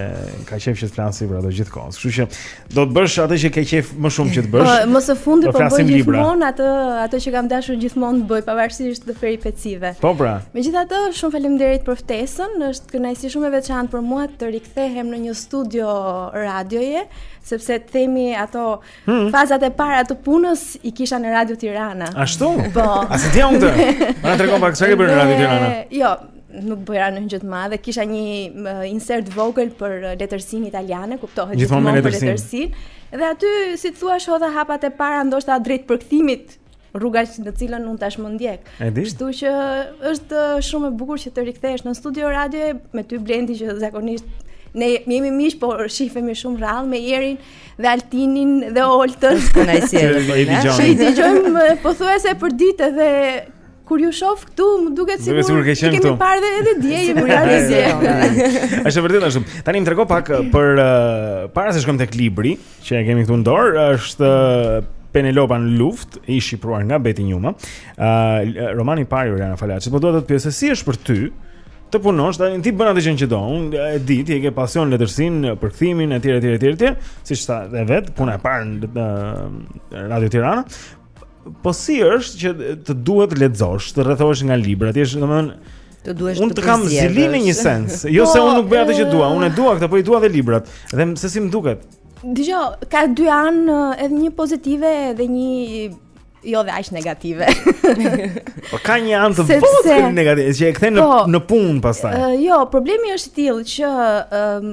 ka qejf që të flasë për ato gjithë kohës. Kështu që Do të bësh atë që ke qejf më shumë që të bësh. Po, më së fundi po bëj gjithmonë atë atë që kam dashur gjithmonë të bëj pavarësisht peripecive. Po pra. Megjithatë, shumë faleminderit për ftesën. Është kënaqësi shumë e veçantë për mua të rikthehem në një studio radioje, sepse të themi ato hmm. fazat e para të punës i kisha në Radio Tirana. Ashtu? Po. A s'e di unë? Ma tregon pak çfarë bëje në Radio Tirana? Jo, nuk bëra ndonjë gjë të madhe, kisha një uh, insert të vogël për uh, letërsinë italiane, kuptohet gjithmonë për letërsinë. Dhe aty, si të thua, hodha hapat e para, ndoshta drejt përkthimit rruga të cilën unë tashmë ndjek. Kështu që është uh, shumë e bukur që të rikthesh në studio radio me ty Blendi që zakonisht ne jemi miq po shifemi shumë rrallë me Erin dhe Altinin dhe Oltën. Kënaqësi. Që i dëgjojmë uh, pothuajse për ditë dhe Kur ju shof këtu, më duket sikur sikur ke qenë këtu. Jemi parë dhe edhe dje, jemi parë edhe dje. Është vërtet ashtu. Tani më trego pak eh, për eh, para se shkojmë tek libri që e kemi këtu në dorë, është eh, Penelopa në luftë, i shqipruar nga Beti Njuma. Uh, romani i parë i Oriana Falaçit, po dua të të pyes si është për ty të punosh, tani ti bën atë gjë që do. Unë e di, ti e ke pasion letërsinë, përkthimin etj etj etj etj, siç the edhe vetë, puna e parë në Radio Tirana, Po si është që të duhet të lexosh, të rrethohesh nga libra, ti është domethënë të duhesh të Unë të kam zili në një sens. Jo po, se unë nuk bëj atë që eh, dua, unë e dua këtë, po i dua dhe librat. Dhe se si më duket. Dëgjo, ka dy anë, eh, edhe një pozitive dhe një jo dhe aq negative. po ka një anë të vogël negative, që e kthen në po, në punë pastaj. Uh, jo, problemi është i tillë që um,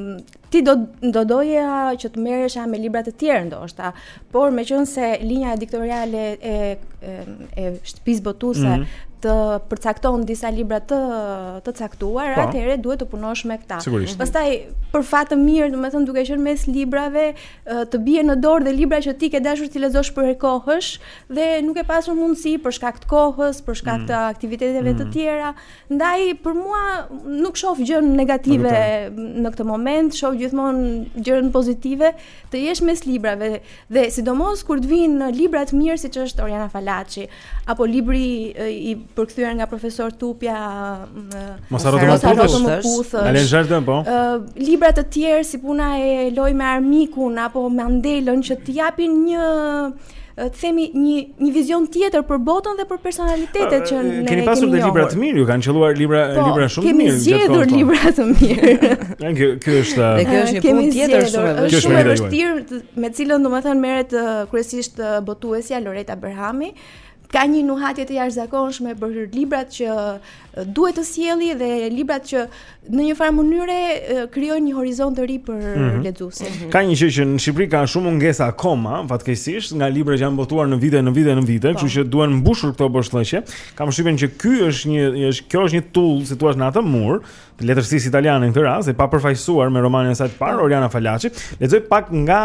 Ti do do doja që të merresha me libra të tjerë ndoshta, por meqenëse linja editoriale e e, e shtëpisë botuese mm -hmm të përcakton disa libra të të caktuar, po. atëherë duhet të punosh me këta. Sigurisht. Pastaj për fat të mirë, domethënë duke qenë mes librave, të bien në dorë dhe libra që ti ke dashur t'i lexosh prej kohësh dhe nuk ke pasur mundësi për shkak të kohës, për shkak mm. të aktiviteteve mm. të tjera, Ndaj për mua nuk shoh gjë negative në këtë moment, shoh gjithmonë gjëra pozitive të jesh mes librave dhe sidomos kur të vijnë libra të mirë siç është Oriana Falaçi apo libri i përkthyer nga profesor Tupja Mos harro të më puthësh. Ale Jardin po. Libra të tjerë si puna e Lojë me armikun apo Mandelën që të japin një të themi një një vizion tjetër për botën dhe për personalitetet që ne Keni pasur dhe libra të mirë, ju kanë qelluar libra po, libra shumë të mirë. Kemi zgjedhur libra të mirë. Ja kjo kjo është dhe kjo është një punë tjetër shumë e vështirë. Është shumë e vështirë me cilën domethënë merret kryesisht botuesja Loreta Berhami ka një nuhatje të jashtëzakonshme për librat që duhet të sjelli dhe librat që në një farë mënyre krijojnë një horizont të ri për mm -hmm. lexuesin. Mhm. Ka një gjë që në Shqipëri ka shumë mungesa akoma, fatkeqësisht, nga libra që janë botuar në vite, në vite, në vite, po. kështu që duhen mbushur këto boshllëqe. Kam përshtypjen që ky është një është kjo është një tullë, si të thuash në atë mur, letërsisë italiane në këtë rast, e papërfaqësuar me romanin e saj të parë, po. Oriana Falaçi, lexoj pak nga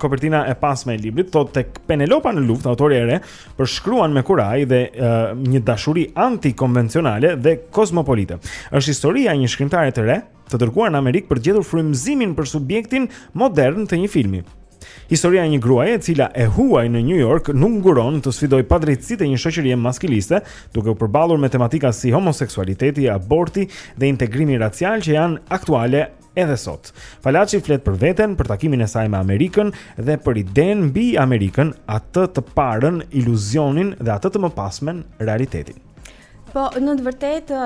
kopertina e pasme e librit, thotë tek Penelopa në luftë, autorja e re, përshkruan me kurajë dhe uh, një dashuri antikonvencionale dhe kozmopolite. Është historia e një shkrimtare të re, të dërguar në Amerikë për të gjetur frymëzimin për subjektin modern të një filmi. Historia e një gruaje e cila e huaj në New York nuk nguron të sfidojë padrejtësitë e një shoqërie maskiliste, duke u përballur me tematika si homoseksualiteti, aborti dhe integrimi racial që janë aktuale edhe sot. Falaçi flet për veten, për takimin e saj me Amerikën dhe për idenë mbi Amerikën, atë të parën, iluzionin dhe atë të mëpasmen, realitetin. Po, në të vërtetë,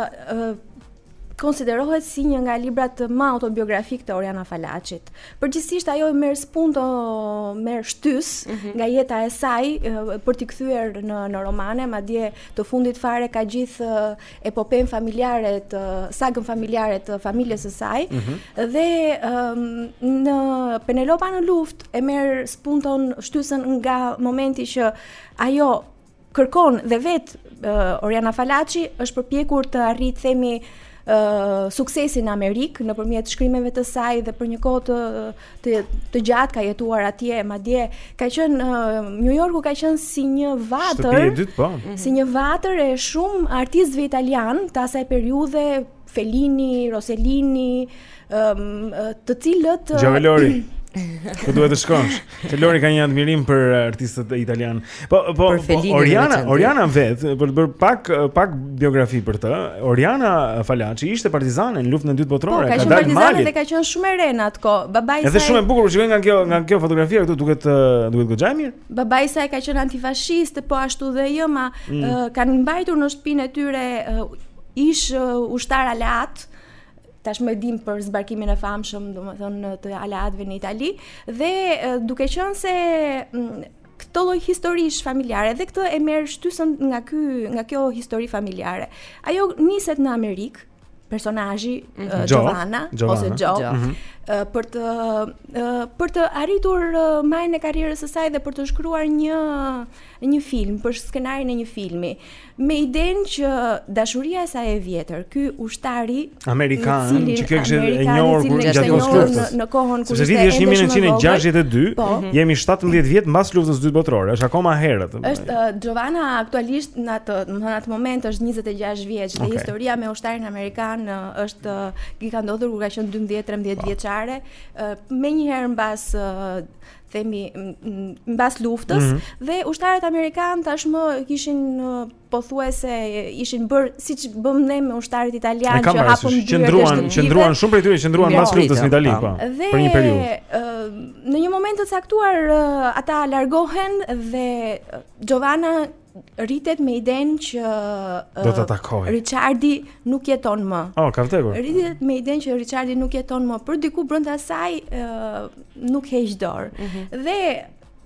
Konsiderohet si një nga librat më autobiografikë të Oriana Falaçit. Përgjithësisht ajo e merr spunto, merr shtysë mm -hmm. nga jeta e saj për t'i kthyer në në romane, madje të fundit fare ka gjithë epopenë familjare të sagën familjare të familjes së saj mm -hmm. dhe um, në Penelopa në luftë e merr spunton shtysën nga momenti që ajo kërkon dhe vetë uh, Oriana Falaçi është përpjekur të arrijë themi uh, suksesin në Amerikë nëpërmjet shkrimeve të saj dhe për një kohë të, të të gjatë ka jetuar atje madje ka qenë uh, New Yorku ka qenë si një vatër e dytë, po. si një vatër e shumë artistëve italianë të asaj periudhe Felini, Roselini, um, të cilët Gjavelori. Ku duhet të shkosh? Lori ka një admirim për artistët italianë. Po, po, po Oriana, Oriana vetë, për të bërë pak pak biografi për të, Oriana Falaçi ishte partizane në luftën e dytë botërore, po, ka, ka dalë malit. Dhe ka qenë shumë e re në atë kohë. Babai i saj Edhe shumë e bukur, po shikoj nga kjo nga kjo fotografi këtu duket duket goxha mirë. Babai i saj ka qenë antifashist, po ashtu dhe e jëma mm. kanë mbajtur në shtëpinë e tyre Ish-ushtarë aleatë, tashmë e dimë për zbarkimin e famshëm, domethënë të aleatëve në Itali dhe duke qenë se këto lloj historish familjare dhe këtë e merr shtysën nga ky nga kjo histori familjare. Ajo niset në Amerikë, personazhi mm -hmm. Giovanna, Giovanna ose Joe mm -hmm. për të për të arritur majën e karrierës së saj dhe për të shkruar një një film, për skenarin e një filmi. me idenë që dashuria e saj e vjetër, ky ushtari amerikan, që kjo e kishte njohur kur gjatë luftës në kohën kur ishte viti 1962, po. mhm. jemi 17 vjet mbas luftës së dytë botërore, është akoma herët. Është Giovanna aktualisht në atë, domethënë atë moment është 26 vjeç dhe historia me ushtarin amerikan është i ka ndodhur kur ka qenë 12-13 po. vjeçare, menjëherë mbas themi mbas luftës mm -hmm. dhe ushtarët amerikanë tashmë kishin pothuajse ishin bërë siç bëmë ne me ushtarët italianë që hapën dyert. Qëndruan, qëndruan shumë prej tyre qëndruan mbas jo, luftës në Itali, po. Për një periudhë. Në një moment të caktuar ata largohen dhe Giovanna rritet me idenë që do ta takojë. Richardi nuk jeton më. Oh, ka vdekur. Rritet me idenë që Richardi nuk jeton më, por diku brenda saj uh, nuk heq dorë. Mm -hmm. Dhe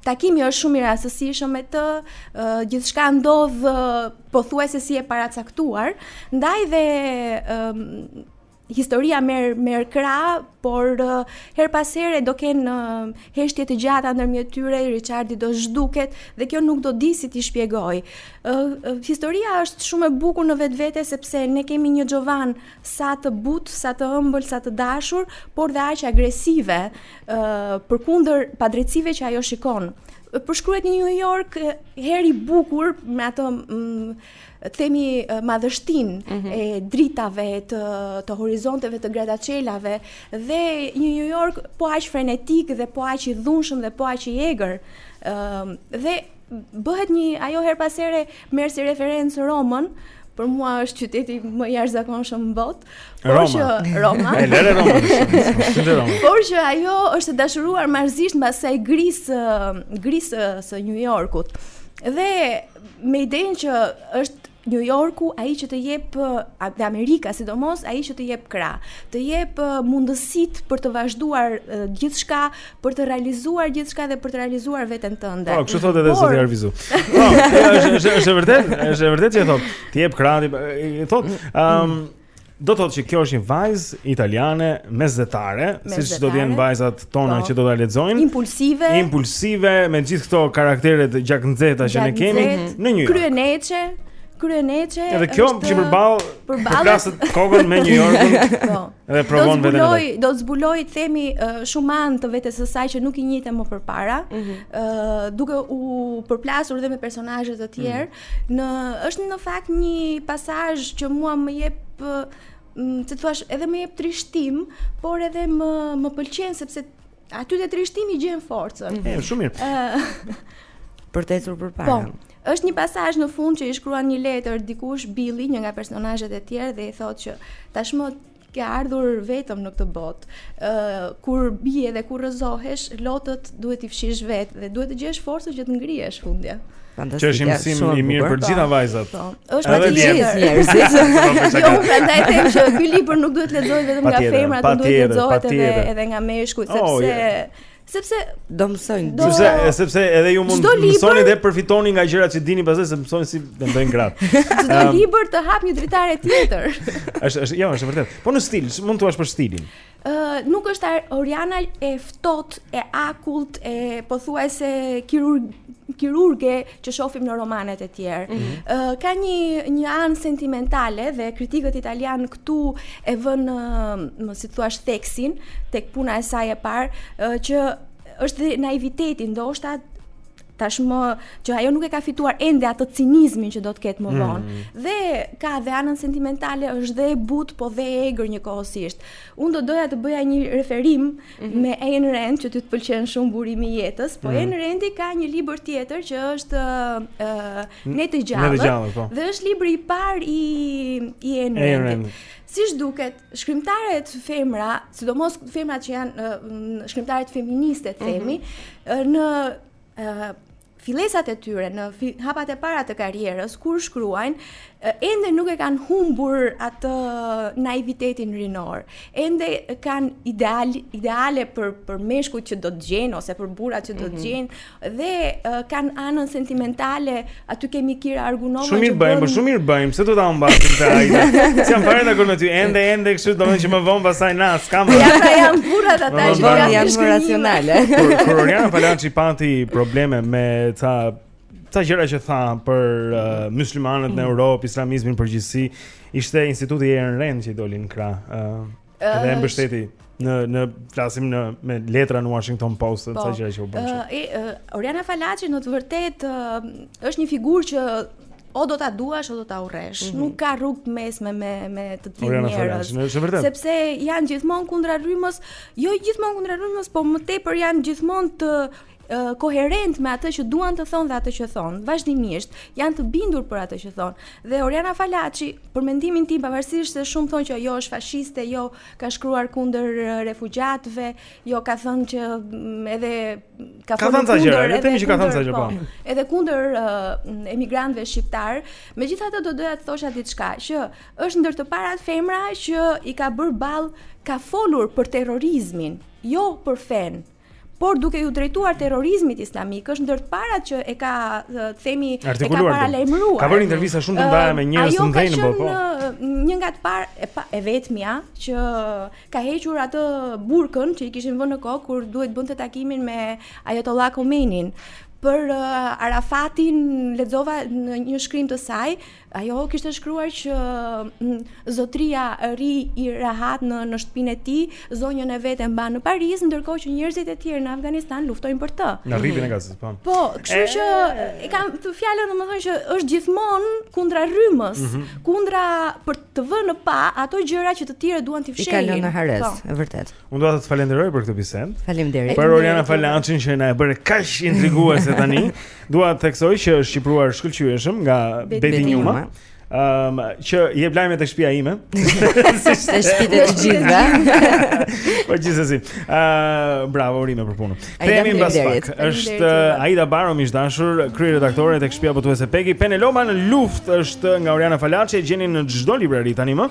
takimi është shumë i rastësishëm me të, uh, gjithçka ndodh uh, pothuajse si e paracaktuar, ndaj dhe um, historia merr merr krah, por uh, herë pas here do kenë uh, heshtje të gjata ndërmjet tyre, Richardi do zhduket dhe kjo nuk do di si t'i shpjegojë. Uh, uh, historia është shumë e bukur në vetvete sepse ne kemi një Giovannë sa të butë, sa të ëmbël, sa të dashur, por dhe aq agresive uh, përkundër padrejtësive që ajo shikon përshkruhet një New York herë i bukur me ato mm, themi madhështinë mm -hmm. e dritave të të horizonteve të grataçelave dhe një New York po aq frenetik dhe po aq i dhunshëm dhe po aq i egër ëm uh, dhe bëhet një ajo herë pas here merr si referencë Romën për mua është qyteti më i jashtëzakonshëm në botë por Roma. që Roma e lere Roma por që ajo është dashuruar marrëzisht mbas asaj grisë grisë së New Yorkut Dhe me idenë që është New Yorku ai që të jep dhe Amerika sidomos ai që të jep krah, të jep mundësitë për të vazhduar gjithçka, për të realizuar gjithçka dhe për të realizuar veten tënde. Po, kështu thotë edhe zoti Arvizu. Po, është është e vërtetë, është e vërtetë që thotë, të jep krah, thotë, ëm Do të thotë që kjo është një vajzë italiane mesdhetare, siç do të jenë vajzat tona po. që do ta lexojnë. Impulsive. Impulsive me gjithë këto karaktere të gjaknxehta që ne kemi në një. Kryeneçe, kryeneçe. Edhe kjo që përball përballet kokën me New York. Po. Edhe provon veten. Do zbulojë, do zbulojë themi uh, shumë anë të vetes së saj që nuk i njihte më përpara. Ëh, mm -hmm. uh, duke u përplasur dhe me personazhe të tjerë. Mm Në është në fakt një pasazh që mua më jep si të thuash edhe më jep trishtim, por edhe më më pëlqen sepse aty te trishtimi gjen forcën. Mm -hmm. Shumë mirë. për të ecur përpara. Po. Është një pasazh në fund që i shkruan një letër dikush Billy, një nga personazhet e tjerë dhe i thotë që tashmë ke ardhur vetëm në këtë botë. Ë uh, kur bie dhe kur rrëzohesh, lotët duhet t'i fshish vetë dhe duhet të gjesh forcën që të ngrihesh fundja. Fantastike. Që është një mësim i mirë për gjitha vajzat. Po, është për gjithë njerëzit. Jo, prandaj them që ky libër nuk duhet lexohet vetëm nga femrat, por duhet lexohet edhe edhe nga meshkujt, oh, sepse Sepse do mësojnë do... sepse sepse edhe ju mund të mësoni dhe përfitoni nga gjërat që dini pastaj se mësoni si mendojnë gratë. Çdo um, libër të hap një dritare tjetër. Është është jo, është vërtet. Po në stil, mund të thuash për stilin. Ë uh, nuk është Oriana e ftohtë, e akullt, e pothuajse kirurg kirurge, që shofim në romanet e tjerë. Mm -hmm. uh, ka një, një anë sentimentale dhe kritikët italianë këtu e vënë, uh, si thuash, theksin, tek puna e saj e parë, uh, që është dhe naiviteti, ndoshta tashmë që ajo nuk e ka fituar ende atë cinizmin që do të ketë më mhm. vonë. Mm -hmm. Dhe ka dhe anën sentimentale, është dhe e butë, po dhe e egër njëkohësisht. Unë do doja të bëja një referim mm -hmm. me Ayn Rand që ty të pëlqen shumë burimi i jetës, po mm -hmm. Ayn Randi ka një libër tjetër që është uh, Ne të gjallët po. dhe është libri i parë i i Ayn Rand. Siç duket, shkrimtaret femra, sidomos femrat që janë uh, shkrimtaret feministe themi, mm -hmm. uh, në uh, fillesat e tyre në hapat e para të karrierës kur shkruajnë ende nuk e kanë humbur atë naivitetin rinor ende kanë ideal ideale për për meshkujt që do të gjejnë ose për burrat që do të mhm. gjejnë dhe kanë anën sentimentale aty kemi Argunova shumë mirë bëjmë, po shumë mirë bëjmë, pse do ta humbasim të ajë? S'jam fare dakord me ty, ende ende kështu do të thonë që më vonë pastaj na skam. Ja ka jam burra ata që do të jenë më racionale. Kur Oriana Falaçi pati probleme me ca ca gjëra që tha për uh, myslimanët në mm. Europë, islamizmin përgjithësi, ishte instituti i Ayn Rand që i doli në krah. Uh, Edhe e mbështeti në në flasim në me letra në Washington Post po, ca gjëra që u bënë. Ë uh, Oriana Falaçi në të vërtetë uh, është një figurë që o do ta duash o do ta urresh. Mm -hmm. Nuk ka rrugë të mesme me me të tillë njerëz. Sepse janë gjithmonë kundra rrymës, jo gjithmonë kundra rrymës, po më tepër janë gjithmonë të koherent me atë që duan të thonë dhe atë që thonë, vazhdimisht, janë të bindur për atë që thonë. Dhe Oriana Falaçi, për mendimin tim, pavarësisht se shumë thonë që jo është fashiste, jo ka shkruar kundër refugjatëve, jo ka thënë që mm, edhe ka thënë kundër gjëra, edhe themi që ka thënë ca gjë po. po. Edhe kundër uh, emigrantëve shqiptarë, megjithatë do doja të thosha diçka që është ndër të parat femra që i ka bërë ballë ka folur për terrorizmin, jo për fenë por duke iu drejtuar terrorizmit islamik është ndër të parat që e ka të themi e ka paralajmëruar. Ka bërë intervista shumë të mëdha me njerëz të mëdhenj ajo ka qenë. Po. Një nga të parë e, pa, e vetmja që ka hequr atë burkën që i kishin vënë në kokë kur duhet të bënte takimin me Ayatollah Khomeinin për uh, Arafatin lexova në një shkrim të saj Ajo kishte shkruar që mm, zotëria rri i rahat në në shtëpinë e tij, zonjën e vet e mban në Paris, ndërkohë që njerëzit e tjerë në Afganistan luftojnë për të. Në rripin e mhm. Gazës, po. Po, kështu që e kam fjalën domethënë që është gjithmonë kundra rrymës, mhm. kundra për të vënë në pah ato gjëra që të tjerët duan t'i fshehin. I kalon në harresë, po. e vërtetë. Unë dua të të falenderoj për këtë bisedë. Faleminderit. Për Oriana Falaçin që na e bëre kaq intriguese tani. Dua të theksoj që është shqipruar shkëlqyeshëm nga Beti Njuma. Um, që i jep lajmet te shpia ime Te shpitë e të gjithëve Po gjithsesi uh, Bravo, urime për punën Kthehemi mbas pak është Aida Baro, miq të dashur Kryeredaktore tek shpia botuese Pegi Penelopa në luftë është nga Oriana Falaçi E gjeni në çdo librari tanimë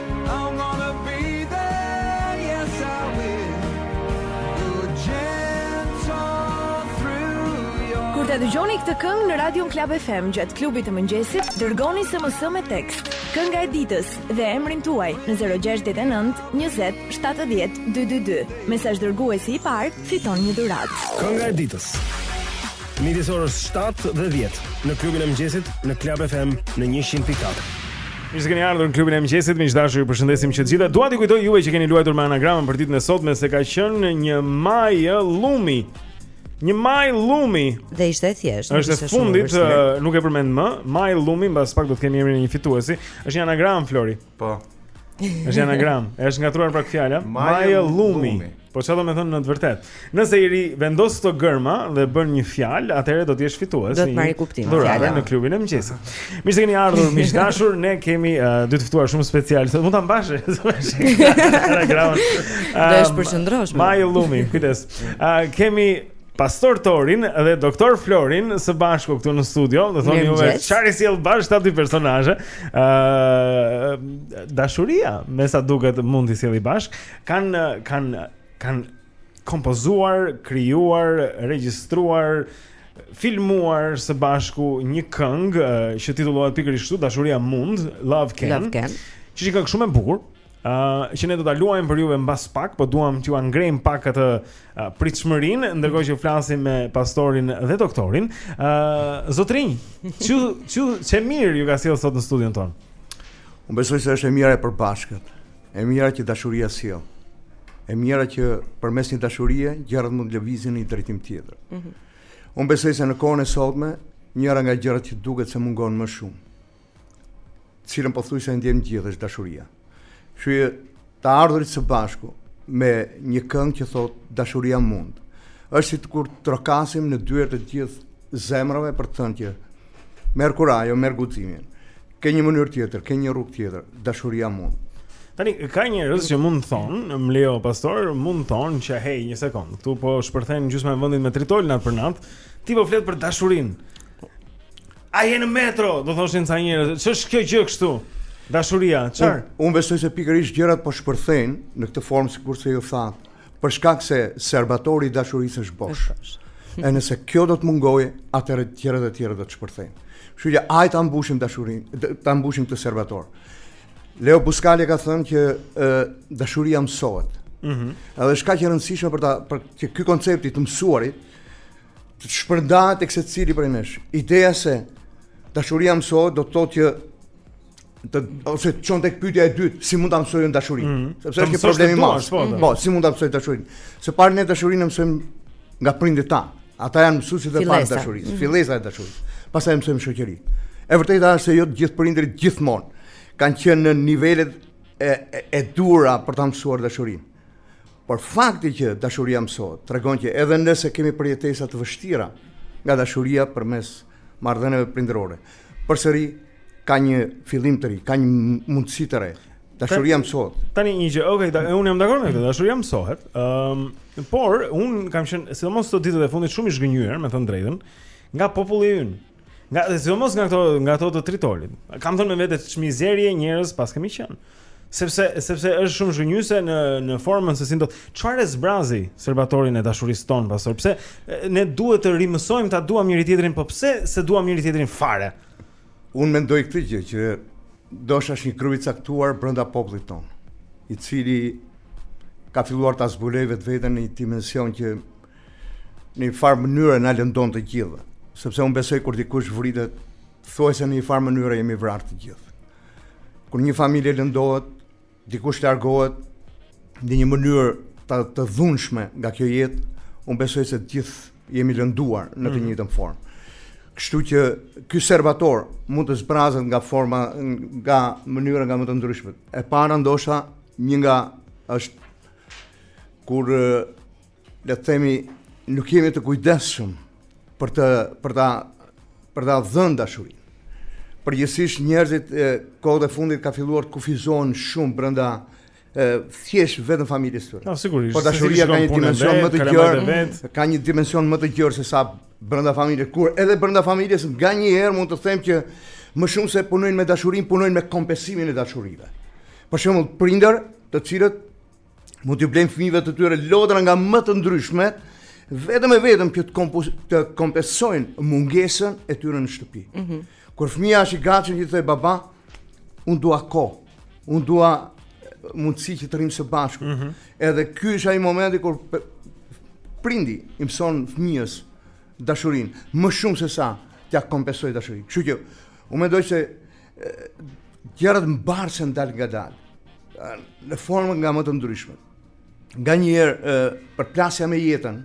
Kur ta dëgjoni këtë këngë në Radion Klab FM gjatë klubit të mëngjesit, dërgoni SMS me tekst. Kënga e ditës dhe emrin tuaj në 069 20 70 222. Mesazh dërguesi i parë, fiton një dhuratë. Kënga e ditës. Midis orës 7 dhe 10 në klubin e mëngjesit në Klab FM në 100.4. Mirë se keni ardhur në klubin e mëngjesit, miq të dashur, ju përshëndesim të gjithë. Dua t'ju kujtoj juve që keni luajtur me anagramën për ditën e sotme se ka qenë një maj llumi. Një maj llumi. Dhe ishte e thjeshtë. Është e fundit, nuk e përmend më. Maj llumi, mbas pak do të kemi emrin e një fituesi. Është një anagram Flori. Po. Është një anagram. Është ngatërruar pra fjala. Maj llumi. llumi. Po çfarë do të thotë në të vërtetë? Nëse i rivendos këto gërma dhe bën një fjalë, atëherë do të jesh fitues. Do të marrë kuptim. Do të në klubin e mëngjesit. Mirë se keni ardhur, miq të dashur, ne kemi uh, dy të ftuar shumë specialë. Sot mund ta mbash. Anagramën. Do të um, shpërqendrosh. Maj llumi, kujdes. Uh, kemi Pastor Tonin dhe Doktor Florin së bashku këtu në studio, do thoni juve çfarë sjell bashkë këta dy personazhe. Ëh, uh, dashuria, me sa duket mund të sjelli bashkë. Kanë kanë kanë kompozuar, krijuar, regjistruar, filmuar së bashku një këngë që titullohet pikërisht kështu Dashuria mund, Love Can. Love Can. Që është një këngë shumë e bukur. Ëh, uh, që ne do ta luajmë për juve mbas pak, po duam t'jua ngrejmë pak këtë uh, pritshmërinë, ndërkohë që flasim me pastorin dhe doktorin. Ëh, uh, zotrinj, ç' ç' ç'e mirë ju ka sjellë sot në studion tonë. Unë besoj se është e mira e përbashkët. E mira që dashuria sjell. E mira që përmes një dashurie gjërat mund të lëvizin në një drejtim tjetër. Mm -hmm. Unë besoj se në kohën e sotme njëra nga gjërat që duket se mungon më shumë, të cilën pothuajse e ndjejnë të gjithë është dashuria. Kështu që të ardhurit së bashku me një këngë që thotë dashuria mund. Është si të thuash sikur trokasim në dyert e të gjithë zemrave për të thënë që Merr kurajo, merr guximin. Ke një mënyrë tjetër, ke një rrugë tjetër, dashuria mund. Tani ka njerëz që mund të thonë, më lejo pastor, mund të thonë që hey, një sekond, këtu po shpërthen gjysma e vendit me tritol nat për nat. Ti po flet për dashurinë. A je në metër? Do thoshin ca njerëz, ç'është kjo gjë kështu? Dashuria, çfarë? Unë un besoj se pikërisht gjërat po shpërthejnë në këtë formë sikurse ju thatë. Për shkak se serbatori i dashurisë është bosh. E nëse kjo do të mungojë, atëherë të tjerë dhe të tjerë do të shpërthejnë. Kështu që hajde ta mbushim dashurinë, ta mbushim këtë serbator. Leo Buscaglia ka thënë që e, dashuria mësohet. Ëh. Mm -hmm. Edhe është kaq e rëndësishme për ta për që ky koncept i të mësuarit të shpërndahet tek secili prej nesh. Ideja se dashuria mësohet do të thotë që të ose të çon tek pyetja e dytë, si mund ta mësoj unë dashurinë? Mm -hmm. Sepse është një problem i madh. Po, mm -hmm. po, si mund ta mësoj dashurinë? Së pari ne dashurinë e mësojmë nga prindërit tanë. Ata janë mësuesit e parë të dashurisë, mm -hmm. fillesa e dashurisë. Pastaj e mësojmë në shoqëri. E vërteta është se jo të gjithë prindërit gjithmonë kanë qenë në nivelet e e, e duhura për ta mësuar dashurinë. Por fakti që dashuria mësohet, tregon që edhe nëse kemi përjetesa të vështira, nga dashuria përmes marrëdhënieve prindërore, përsëri ka një fillim të ri, ka një mundësi të re. Dashuria mësohet. Tani një gjë, okay, da, unë jam dakord me këtë, dashuria mësohet. Ëm, um, por un kam qenë sidomos këto ditët e fundit shumë i zhgënjyer, me thënë të drejtën, nga populli ynë. Nga dhe sidomos nga këto nga këto të tritolit. Kam thënë me vete ç'mizerje njerëz paskemi qenë. Sepse sepse është shumë zhgënjyse në në formën se si do. Çfarë zbrazi serbatorin e dashurisë tonë pastor? Pse ne duhet të rimësojmë ta duam njëri tjetrin, po pse s'e duam njëri tjetrin fare? Unë mendoj këtë gjë që ndoshta është një grup i caktuar brenda popullit tonë, i cili ka filluar ta zbulojë vetveten në një dimension që në një farë mënyre na lëndon të gjithë, sepse unë besoj kur dikush vritet, thuajse në një farë mënyre jemi vrarë të gjithë. Kur një familje lëndohet, dikush largohet në një mënyrë të, të dhunshme nga kjo jetë, unë besoj se të gjithë jemi lënduar në të mhm. njëjtën formë. Kështu që ky serbator mund të zbrazet nga forma nga mënyra nga më të ndryshmet. E para ndoshta një nga është kur Le të themi nuk jemi të kujdesshëm për të për ta për ta dhënë dashurinë. Përgjithsisht njerëzit kohët e fundit kanë filluar të kufizohen shumë brenda thjesht vetëm familjes së tyre. Po sigurisht. Po dashuria ka një dimension më të gjerë, ka një dimension më të gjerë se sa brenda familjes. Kur edhe brenda familjes nganjëherë mund të them që më shumë se punojnë me dashurinë, punojnë me kompensimin e dashurive. Për shembull, prindër, të cilët Mund t'i blejnë fëmijëve të tyre lodra nga më të ndryshmet, vetëm e vetëm që të kompensojnë mungesën e tyre në shtëpi. Mm -hmm. Kur fëmija është i gatshëm që të thojë baba, unë dua kohë, unë dua mundësi që të rrimë së bashku. Mm -hmm. Edhe ky është ai momenti kur prindi i mëson fëmijës dashurinë më shumë se sa t'ia kompensojë dashurinë. Kështu që unë mendoj se Gjërat mbarsen dalë nga dalë, në forma nga më të ndryshme. Nganjëherë, përplasja me jetën,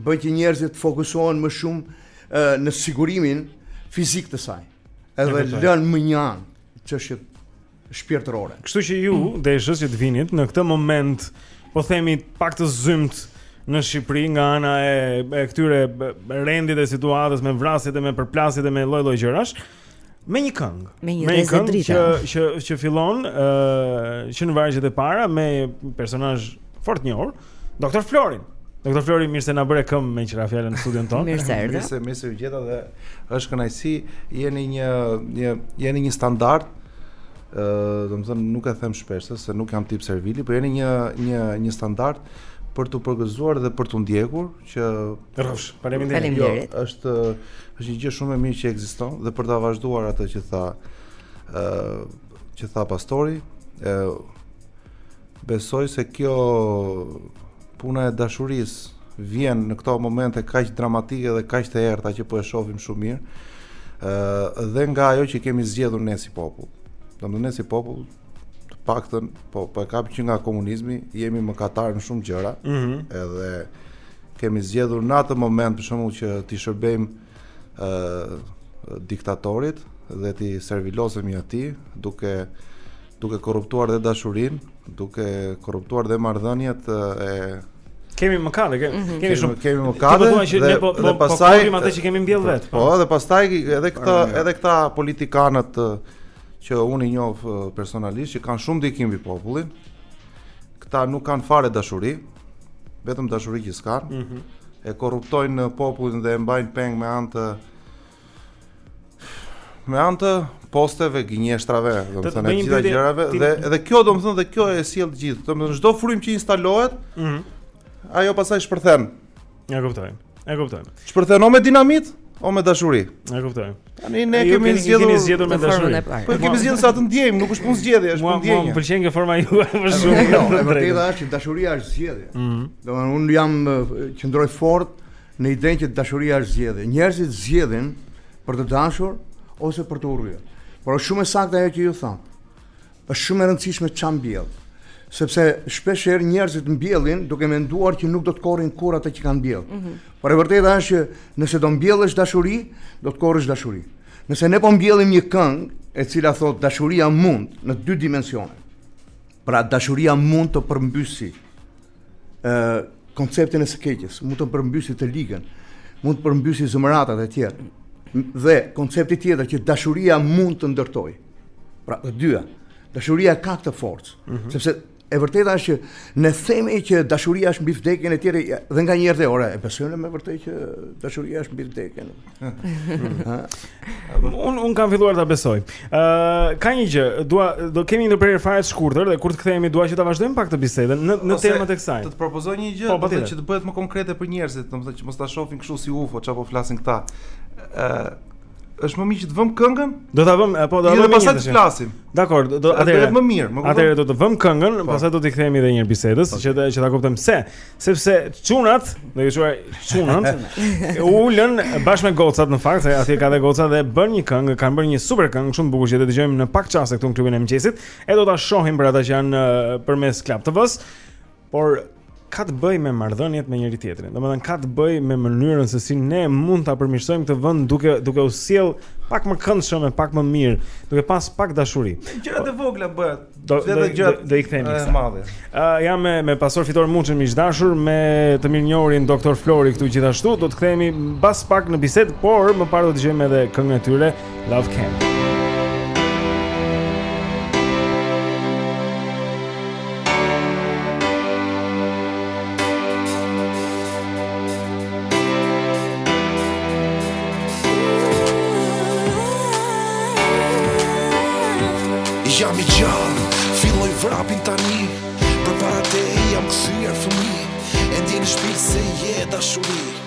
bën që njerëzit fokusohen më shumë në sigurimin fizik të saj, edhe lënë mënjanë çështjet shpirtërore. Kështu që ju, deshët që të vinit, në këtë moment, po themi pak të zymtë, në Shqipëri nga ana e, e këtyre rendit e situatës me vrasjet e me përplasjet e me lloj-lloj gjërash, me një këngë, me një, një këngë që që që fillon ë uh, që në vargjet e para me personazh fort të njohur, Dr. Florin. Dr. Flori mirë se na bëre këmbë me qira fjalën në studion tonë. Mirë se erdhe. Mirë se mirë se ju gjeta dhe është kënaqësi, jeni një një jeni një standard ë uh, domethënë nuk e them shpesh se nuk jam tip servili, por jeni një një një standard për t'u përgëzuar dhe për t'u ndjekur që Rrofsh, faleminderit. Faleminderit. Jo, është është një gjë shumë e mirë që ekziston dhe për ta vazhduar atë që tha ë që tha pastori, ë besoj se kjo puna e dashurisë vjen në këto momente kaq dramatike dhe kaq të errta që po e shohim shumë mirë. ë dhe nga ajo që kemi zgjedhur ne si popull. Domethënë ne si popull të paktën po po e kap që nga komunizmi jemi mëkatarë në shumë gjëra. Ëh. Mm -hmm. Edhe kemi zgjedhur në atë moment për shembull që t'i shërbejmë ë uh, diktatorit dhe t'i servilosemi atij duke duke korruptuar dhe dashurinë, duke korruptuar dhe marrëdhëniet e kemi mëkate, kemi, mm -hmm. kemi shumë kemi mëkate. Ti po që dhe, ne po po pastaj po atë që kemi mbjellë vetë. Po, po dhe pastaj edhe këta edhe këta politikanët që unë i njoh personalisht që kanë shumë ndikim mbi popullin. Këta nuk kanë fare dashuri, vetëm dashuri që s'kanë. Mm -hmm. E korruptojnë popullin dhe e mbajnë peng me anë të me anë të posteve, gënjeshtrave, domethënë të gjitha gjërave dhe edhe kjo domethënë dhe kjo e sjell të gjithë. Domethënë çdo frymë që instalohet, mm -hmm. ajo pastaj shpërthen. E kuptoj. E kuptoj. Shpërthen o me dinamit, o me dashuri. E kuptoj. Tani ne kemi zgjedhur kemi zgjedhur me dashuri. Po kemi zgjedhur sa të ndiejmë, nuk është punë zgjedhje, është punë ndjenje. Mua më pëlqen kjo forma juaj më shumë. Jo, e vërteta është që dashuria është zgjedhje. Mhm. Domethënë unë jam qëndroj fort në idenë që dashuria është zgjedhje. Njerëzit zgjedhin për të dashur ose për të urryer. Por është shumë e saktë ajo që ju thoni. Është shumë e rëndësishme ça mbjell, sepse shpesh herë njerëzit mbjellin duke menduar që nuk do të korrin kurrë atë që kanë mbjell. Mm -hmm. Por e vërteta është që nëse do mbjellësh dashuri, do të korrësh dashuri. Nëse ne po mbjellim një këngë e cila thotë dashuria mund në dy dimensione. Pra dashuria mund të përmbysi ë uh, konceptin e së keqes, mund të përmbysi të ligën, mund të përmbysi zemëratat e tjera. Dhe koncepti tjetër që dashuria mund të ndërtojë. Pra, të dyja, dashuria ka këtë forcë, mm -hmm. sepse e vërteta është që ne themi që dashuria është mbi vdekjen e tjera dhe nganjëherë dhe ora e besojmë me vërtetë që dashuria është mbi vdekjen. un un kam filluar ta besoj. Ë uh, ka një gjë, dua do kemi një ndërprerje fare të shkurtër dhe kur të kthehemi dua që ta vazhdojmë pak këtë bisedën në në temat e kësaj. Të të propozoj një gjë, po, po që të bëhet më konkrete për njerëzit, domethënë që mos ta shohin kështu si UFO ça po flasin këta. Ë uh, Është më mirë që të vëmë këngën? Do ta vëmë, po do ta vëmë. Dhe pastaj të flasim. Dakor, do atëherë. Është më mirë, më kupton. Atëherë do të vëmë këngën, po. pastaj do t'i kthehemi edhe një herë bisedës, që të që ta kuptojmë pse. Sepse çunat, do të thoja çunat, u ulën bashkë me gocat në fakt, se atje ka dhe goca dhe bën një këngë, kanë bërë një super këngë shumë të bukur që do ta dëgjojmë në pak çaste këtu në klubin e mëngjesit, e do ta shohim për ata që janë përmes Club TV-s. Por ka të bëjë me marrëdhëniet me njëri tjetrin. Domethënë ka të bëjë me mënyrën se si ne mund ta përmirësojmë këtë vend duke duke u sjell pak më këndshëm e pak më mirë, duke pas pak dashuri. Gjëra të vogla bëhet. Do të thotë gjëra do i kthehemi kësaj. Ëh uh, jam me me pastor Fitor Muçën, mik i dashur me të mirënjohurin Doktor Flori këtu gjithashtu. Do të kthehemi mbas pak në bisedë, por më parë do të dëgjojmë edhe këngën e tyre. Love Camp. Jam i gjallë, filloj vrapin tani Për para te jam kthyer fëmi E ndjen shpirt se je dashuri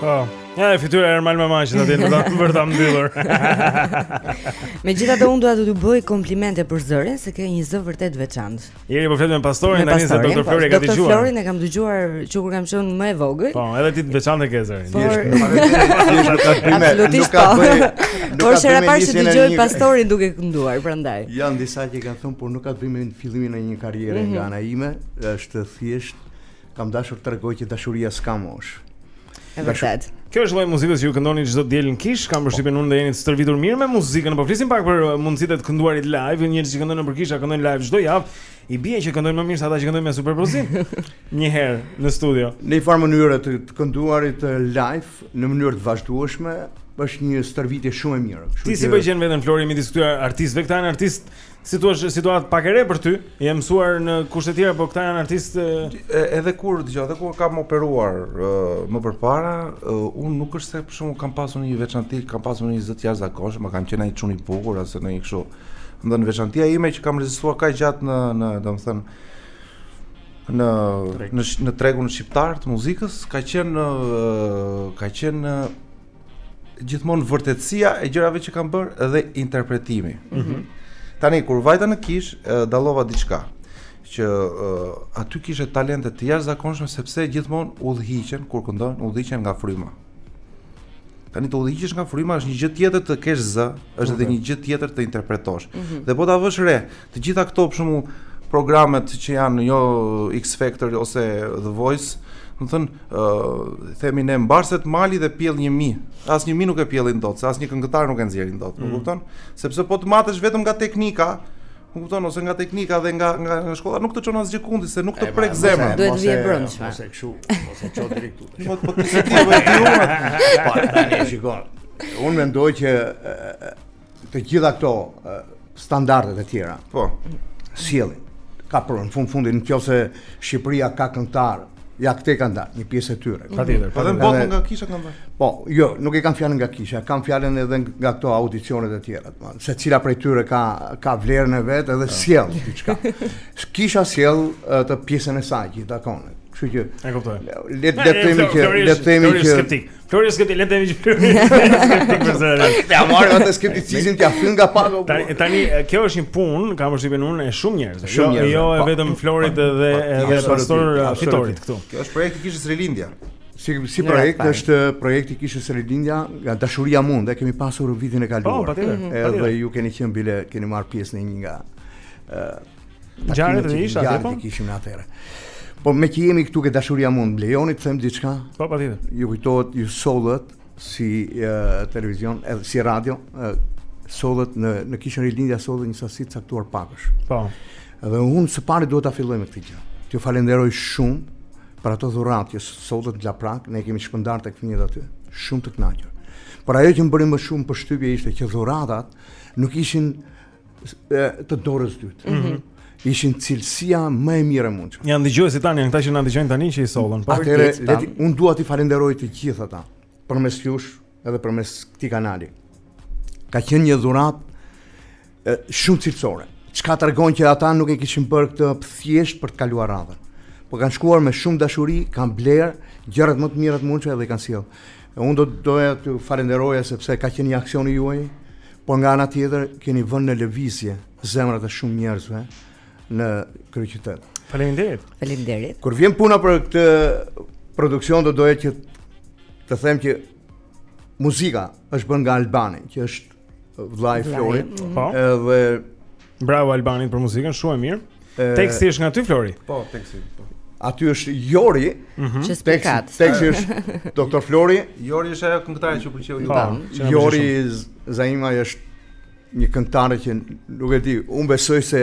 Oh. Ja, fytyra e Ermal Mamaqit ta dinë për ta, për ta mbyllur Megjithatë unë dua t'ju bëj komplimente për zërin Se ke një zë vërtet të veçantë Jeri, po flet me pastorin, me pastorin, po, Dr. Florin e ka dëgjuar Dr. Florin e kam dëgjuar që kur kam qenë më e vogël Po, edhe ti të veçantë e ke zërin Por absolutisht po. Por s'hera e parë që dëgjoj pastorin duke kënduar, prandaj. Janë disa që kanë thënë, por nuk ka të bëjë me fillimin e një karriere mm -hmm. nga ana ime, është thjesht kam dashur të tregoj që dashuria s'ka moshë. E vërtetë. Kjo është lloji i muzikës që ju këndoni çdo të diel në kishë, kam përshtypjen unë dhe jeni të stërvitur mirë me muzikën. Po flisim pak për uh, mundësitë e të kënduarit live, njerëz që këndojnë nëpër kisha, këndojnë live çdo javë. I bie që këndojnë më mirë se ata që këndojnë me superpozim. Një herë në studio. Në një farë mënyrë të, të kënduarit live në mënyrë të vazhdueshme është një stërvitje shumë e mirë. Ti si e gjen veten Flori midis këtyre artistëve, këta janë artistë Si thua situatë pak e re për ty? Je mësuar në kushte të tjera, por këta janë artistë edhe kur dëgjoj, edhe kur kam operuar më përpara, unë nuk është se për shkak unë kam pasur një veçanti, kam pasur një zë të jashtëzakonshëm, kam qenë ai çuni i bukur ose në një kështu. Domethënë veçantia ime që kam rezistuar kaq gjatë në në domethënë në në në tregun shqiptar të muzikës ka qenë ka qenë gjithmonë vërtetësia e gjërave që kam bërë dhe interpretimi. Mm -hmm. Tani kur vajta në kishë dallova diçka që uh, aty kishte talente të jashtëzakonshme sepse gjithmonë udhëhiqen kur këndon udhëhiqen nga fryma. Tani të udhëhiqesh nga fryma është një gjë tjetër të kesh zë, është edhe një gjë tjetër të interpretosh. Mm -hmm. Dhe po ta vësh re, të gjitha këto për shembull programet që janë jo X Factor ose The Voice, domethënë, ë uh, themi ne mbarset mali dhe pjell një mi. As një mi nuk e pjellin dot, se asnjë këngëtar nuk e nxjerrin dot, mm -hmm. kupton? Sepse po të matesh vetëm nga teknika, Më kupton ose nga teknika dhe nga nga nga shkolla nuk të çon asgjë kundi se nuk të prek zemrën. Duhet të vijë brenda. Ose kështu, ose çon direkt këtu. Po po ti si ti po ti unë. Po tani shikon. Unë mendoj që të gjitha këto standardet e tjera. Po. Sjellin. Ka pra në fund të fundit nëse Shqipëria ka këngëtarë, ja këtej kanë dalë një pjesë e tyre. Patjetër. Po dhe në botën nga kisha kanë dalë. Po, jo, nuk e kam fjalën nga kisha, kam fjalën edhe nga këto audicionet e tjera, domethënë, secila prej tyre ka ka vlerën e vet edhe sjell diçka. Kisha sjell atë pjesën e saj që i takon. Kështu që e kuptoj. Le të themi që le të themi që Flori është skeptik, le të themi Flori. Ja marr atë skepticizmin t'ia fyn nga pago. Tani tani kjo është një punë, kam përshtypjen unë e shumë njerëzve. Jo, jo vetëm e Florit dhe edhe pastor Fitorit këtu. Kjo është projekt i kishës Rilindja. Si si projekt është projekti i kishës Rilindja nga dashuria mund, e kemi pasur vitin e kaluar. Po, patjetër. Mhm. Edhe ju keni qenë bile, keni marrë pjesë në një nga Ngjarjet, isha, po. Kishim atëherë. Po meqë jemi këtu te dashuria mund, më lejoni të them diçka? Po patjetër. Ju kujtohet ju sollët si e, televizion, edhe si radio, e, sollët në në kishën Rilindja sollët një sasi të caktuar pakosh. Po. Dhe unë së pari duhet ta filloj me këtë gjë. T'ju falenderoj shumë për ato dhurata që sollët nga Prag, ne i kemi shpërndarë tek fëmijët aty. Shumë të kënaqur. Por ajo që më bëri më shumë përshtypje ishte që dhuratat nuk ishin të dorës së dytë. Mm -hmm. Ishin cilësia më e mirë e mundshme. Janë dëgjuesit tani, janë këta që na dëgjojnë tani që i sollën. Po, Atëre, leti, unë dua t'i falenderoj të gjithë ata, përmes jush edhe përmes këtij kanali. Ka qenë një dhuratë shumë cilësore. Çka tregon që ata nuk e kishin bërë këtë thjesht për të kaluar radhën. Po kanë shkuar me shumë dashuri, kanë blerë gjërat më të mira të mundshme dhe i kanë sjell. Unë do doja t'ju falenderoja sepse ka qenë një aksion i juaj, por nga ana tjetër keni vënë në lëvizje zemrat e shumë njerëzve në kryeqytet. Faleminderit. Faleminderit. Kur vjen puna për këtë produksion do doja që të them që muzika është bën nga Albani, që është Vllai i Florit. Po. Edhe Bravo Albanit për muzikën, shumë e mirë. Teksti është nga ty Flori. Po, teksti. Po. Aty është Jori, mm -hmm. që spikat. Teksti është Doktor Flori. Jori është ajo këngëtare që pëlqeu ju. Po, Jori Zaimaj është një këngëtare që nuk e di, unë besoj se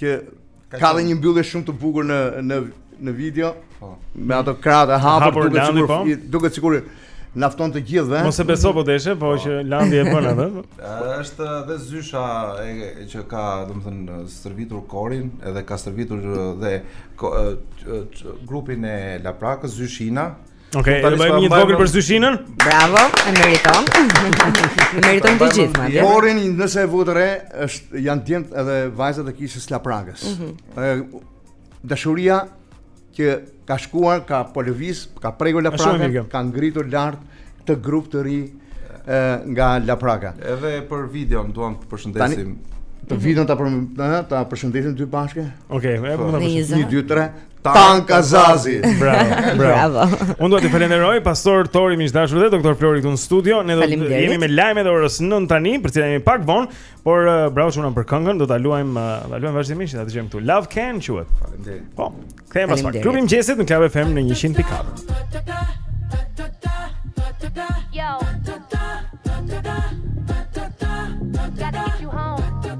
Që ka dhe një mbyllje shumë të bukur në në në video. Po. Me ato krahët e hapur duket sikur po. duket sikur na fton të gjithëve. Mos e beso po deshe, po, po. që Landi e bën atë. Është dhe zysha e që ka, domethënë, stërvitur korin, edhe ka stërvitur dhe grupin e Laprakës, zysh Ina. Ok, do të bëjmë një vogël për zysh Inën. Bravo, e meriton. E meriton të gjithë, madje. Korin nëse e vutë re, është janë djemt edhe vajzat e kishës Laprakës. Ëh. Mhm. Dashuria që ka shkuar, ka polëvis, ka prekur Laprakën, ka ngritur lart këtë grup të ri nga Lapraka. Edhe për videon duam të përshëndesim. Të videon ta ta përshëndesim dy bashkë. Okej, okay, po. 1 2 3 Tanka Zazi. Bravo, bravo. Unë do të falenderoj pastor Tori Miqdashur dhe doktor Flori këtu në studio. Ne do të jemi me lajmet e orës 9 tani, për cilën jemi pak vonë, por uh, bravo shumë për këngën, do ta luajmë, uh, ta luajmë vazhdimisht, ta dëgjojmë këtu. Love Can quhet. Faleminderit. Po. Kthehem pas pak. Klubi i Mëngjesit në Club FM në 100.4. Yo. Gotta get you home.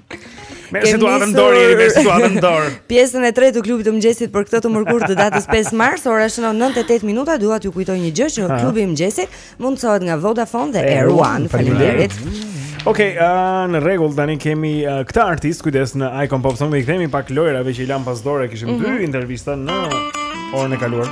Me situatën dorë, jemi me situatën dorë. Pjesën e tretë të klubit të mëngjesit për këtë të mërkurë të datës 5 mars, ora shënon 9:08 minuta, dua t'ju kujtoj një gjë që klubi i mëngjesit mundsohet nga Vodafone dhe Air One. Faleminderit. Okej, okay, uh, në rregull tani kemi uh, këtë artist, kujdes në Icon Pop Song, i kthemi pak lojërave që i lamë pas dore, kishim mm -hmm. dy intervista në orën e kaluar.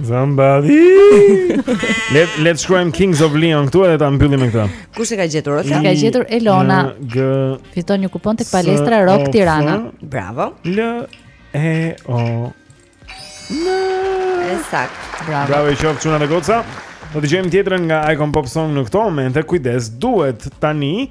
Somebody. Le le të shkruajmë Kings of Leon këtu edhe ta mbyllim me këtë. Kush e ka gjetur Olta? Ka gjetur Elona. Fiton një kupon tek palestra Rock Tirana. Bravo. L E O N. Ësakt. Bravo. Bravo i qoftë çuna me goca. Do të dëgjojmë tjetrën nga Icon Pop Song në këto momente. Kujdes, duhet tani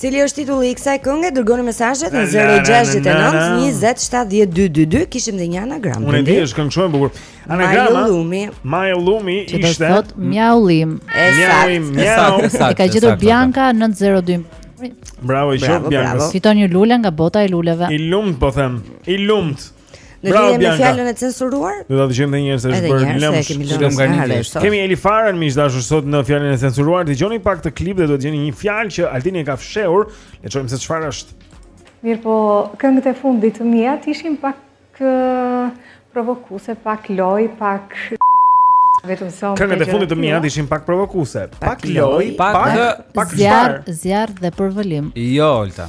Cili është titulli i kësaj kënge? Dërgoni mesazhet në 069 20 70 222. Kishim dhe një anagram. Unë di, është këngë shumë e bukur. Anagrama. Lumi. Maja Lumi ishte. Që do thot mjaullim. Mjaullim, mjaull. E ka gjetur Bianca 902. Bravo, i qoftë Bianca. Fiton një lule nga bota e luleve. I lumt po them. I lumt. Në lidhje me fjalën e censuruar? Do ta dëgjojmë edhe një herë se është bërë lëmsh. Bëhemi lëmsh nganjëherë. Kemi Eli Farën miq të dashur sot në fjalën e censuruar. Dëgjoni pak këtë klip dhe duhet të gjeni një fjalë që Altini e ka fshehur. Le të shohim se çfarë është. Mirë po, këngët e fundit të mia ishin pak provokuese, pak loj, pak vetëm sa Këngët e fundit të mia ishin pak provokuese, pak loj, pak pak zjarr, zjarr dhe përvëlim. Jo, Olta.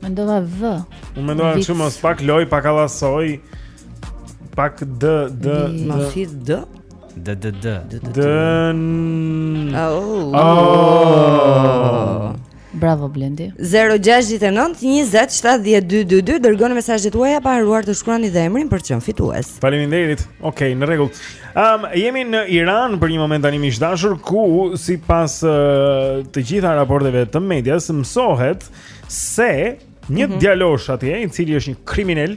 Mendova V. Unë mendova që mos pak loj, pak allasoj. Pak D D D. Mos i D. D D D. D. Oh. Oh. Bravo Blendi. 069 20 70 222 dërgoni mesazhet tuaja pa harruar të shkruani dhe emrin për të qenë fitues. Faleminderit. Okej, okay, në rregull. Ëm um, jemi në Iran për një moment tani miq të dashur ku sipas uh, të gjitha raporteve të medias mësohet se një mm -hmm. djalosh atje, i cili është një kriminel,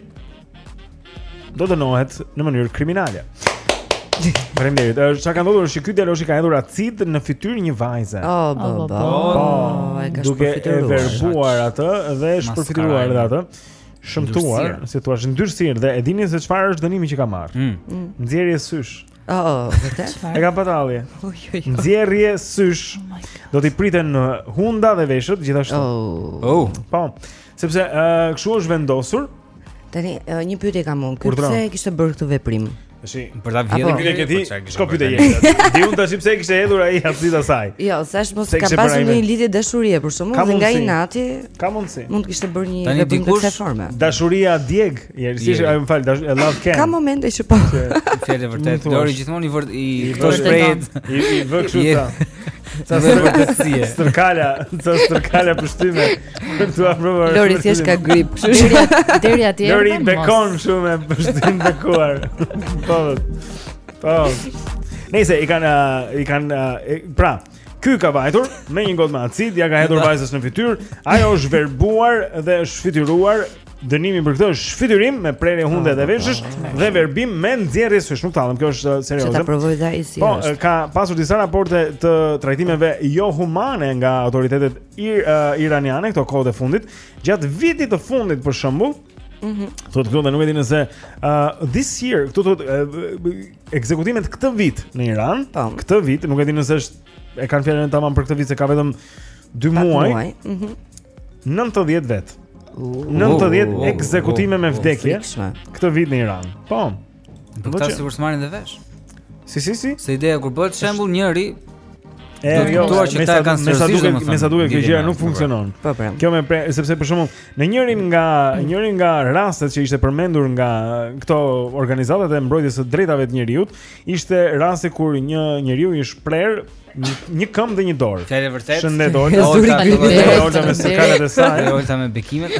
do dënohet në mënyrë kriminale. Faleminderit. Ça ka ndodhur është që ky djaloshi ka hedhur acid në fytyrë një vajze. Oh, po, po. Po, e ka shpërfytyruar. Duke e verbuar atë dhe shpërfytyruar edhe atë. Shëmtuar, si thua, ndyrësirë dhe e dini se çfarë është dënimi që ka marrë. Mm. mm. Nxjerrje sysh. Oh, vërtet? E kam pa tallje. Nxjerrje sysh. Oh Do t'i priten në uh, hunda dhe veshët gjithashtu. Oh. oh. Po. Sepse uh, kshu është vendosur. Tani uh, një pyetje kam unë. Pse e kishte bërë këtë veprim? Tashi, për ta vjedhur këtë këtë ti, ça pyetje je ti. Di un tash pse e kishte hedhur acidin asaj. Jo, thash mos ka pasur një lidhje dashurie, por shumë nga inati. Ka mundsi. Mund të kishte bërë një veprim të kësaj forme. Dashuria djeg. Njeri, si është, më fal, dash e love Ken. Ka momente që po. Fjalë vërtet, Lori gjithmonë i vërteton këto shprehjet, i i vë kështu ta. Sa se vërtetësie. Stërkala, sa stërkala pështyme. Për tu afruar. Lori thjesht ka grip, kështu që deri atje. Lori bekon shumë me pështymë të bekuar. Po. Po. Nëse i kanë i kanë pra, Ky ka vajtur me një gotë me acid, ja ka hedhur vajzës në fytyrë. Ajo është verbuar dhe është shfytyruar. Dënimi për këtë është shfytyrim me prerje ah, hunde dhe po, po, veshësh po, dhe verbim me nxjerrje sysh. Nuk tallem, kjo është uh, serioze. Çfarë provoj dha i si? Po, uh, ka pasur disa raporte të trajtimeve jo humane nga autoritetet ir, uh, iraniane këto kohët e fundit. Gjatë vitit të fundit për shembull, Mhm. Mm Thotë këtu, nuk e di nëse uh, this year, këtu thotë uh, ekzekutimet këtë vit në Iran, Tam. Po. këtë vit, nuk e di nëse është e kanë fjalën tamam për këtë vit se ka vetëm 2 muaj, muaj. Mm -hmm. 90 vetë. 90 uh, ekzekutime uh, me vdekje uh, këtë vit në Iran. Po. Do të thotë sigurisht marrin dhe vesh. Si si si? Se ideja kur bëhet shembull njëri E, do të jo, kuptuar që ta kanë seriozisht. Me sa duket, me sa duket kjo gjëja nuk funksionon. Po, po. Kjo më pre, sepse për shembull, në njërin nga njërin nga rastet që ishte përmendur nga këto organizatat e mbrojtjes së drejtave të njeriut, ishte rasti kur një njeriu i është prerë një këmbë dhe një dorë. Fjalë vërtet. Shëndet Olga. Olga me skalet e saj. Olga me bekimet.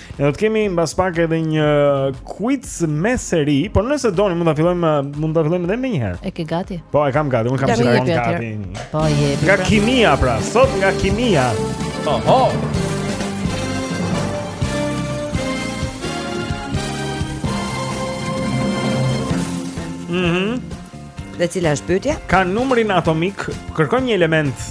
Ne do të kemi mbas pak edhe një quiz me seri, por nëse doni mund ta fillojmë mund ta fillojmë edhe menjëherë. E ke gati? Po, e kam gati, unë kam shkruar gati. Po, je. Nga pra. kimia pra, sot nga kimia. Oho. Mhm. Mm dhe cila është pyetja? Ka numrin atomik, kërkojmë një element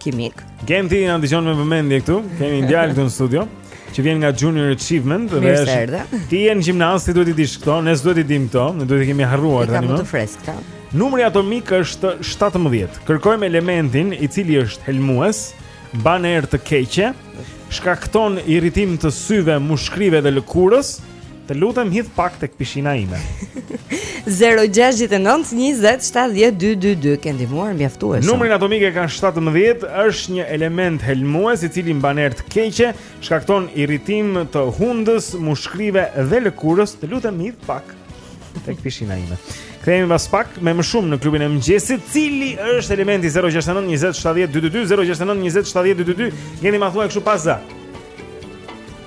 kimik. Genti na dëgjon me vëmendje këtu. Kemi një djalë këtu në studio që vjen nga Junior Achievement dhe është ti je në gjimnaz, ti duhet t'i dish këto, ne s'duhet t'i dimë këto, ne duhet t'i kemi harruar tani. I ka më të freskëta. Numri atomik është 17. Kërkojmë elementin i cili është helmues, ban erë të keqe, shkakton irritim të syve, mushkërive dhe lëkurës. Të lutem hidh pak tek pishina ime. 0692070222 ke ndihmuar mjaftueshëm. Numrin atomik e ka 17, është një element helmues i cili mban erë të keqe, shkakton irritim të hundës, mushkërive dhe lëkurës. Të lutem hidh pak tek pishina ime. Kthehemi pas pak me më shumë në klubin e mëngjesit, cili është elementi 0692070222 0692070222. Genti ma thuaj kështu pas za.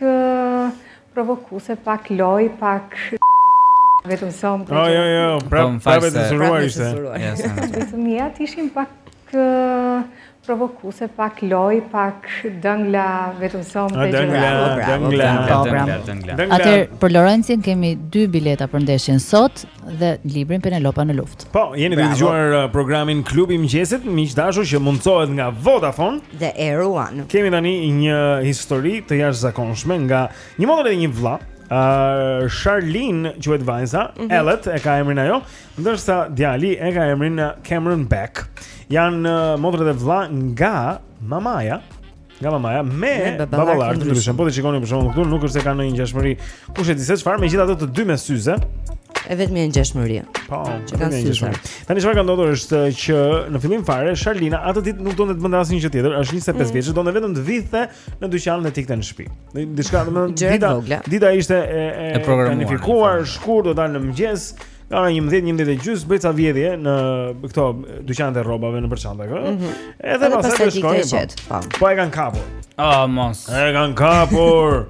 Pak provokuese, pak lojë, pak vetëm sonte. Jo, jo, jo, prapë po, prapë censuruar ishte. Vetëm mia ti ishim pak provokuese, pak lojë, pak dëngla, vetëm son të gjëra. Dëngla, dëngla, dëngla, dëngla. Atëherë për Lorencin kemi dy bileta për ndeshjen sot, dhe librin Penelopa në luftë. Po, jeni duke dëgjuar uh, programin Klubi i Mëngjesit, miq të dashur që mundësohet nga Vodafone dhe Air One. Kemi tani një histori të jashtëzakonshme nga një motër dhe një vëlla. Uh, Charlene quhet vajza, mm -hmm. Ellet e ka emrin ajo, ndërsa djali e ka emrin uh, Cameron Beck. Janë uh, motër dhe vëlla nga mamaja nga mamaja me baballarë të ndryshëm. Po t'i shikoni për shembull këtu nuk është se kanë një ngjashmëri. Kush e di se çfarë, megjithatë të dy me syze. E vetëm një ngjashmëri. Po, që kanë syze. Tani çfarë ka ndodhur është që në fillim fare Sharlina atë ditë nuk donte të bënte asnjë gjë tjetër, është 25 mm. vjeç, donte vetëm të vidhte në dyqan dhe të ikte në shtëpi. Diçka, domethënë dita, dita ishte e, e, e planifikuar, shkurt do dal në mëngjes, Në orën 11, 11 e gjys bëj ca vjedhje në këto dyqanet e rrobave nëpër çanta këto. Mm -hmm. Edhe pastaj shkojmë. Po. Po. po e kanë kapur. Ah, oh, mos. E kanë kapur.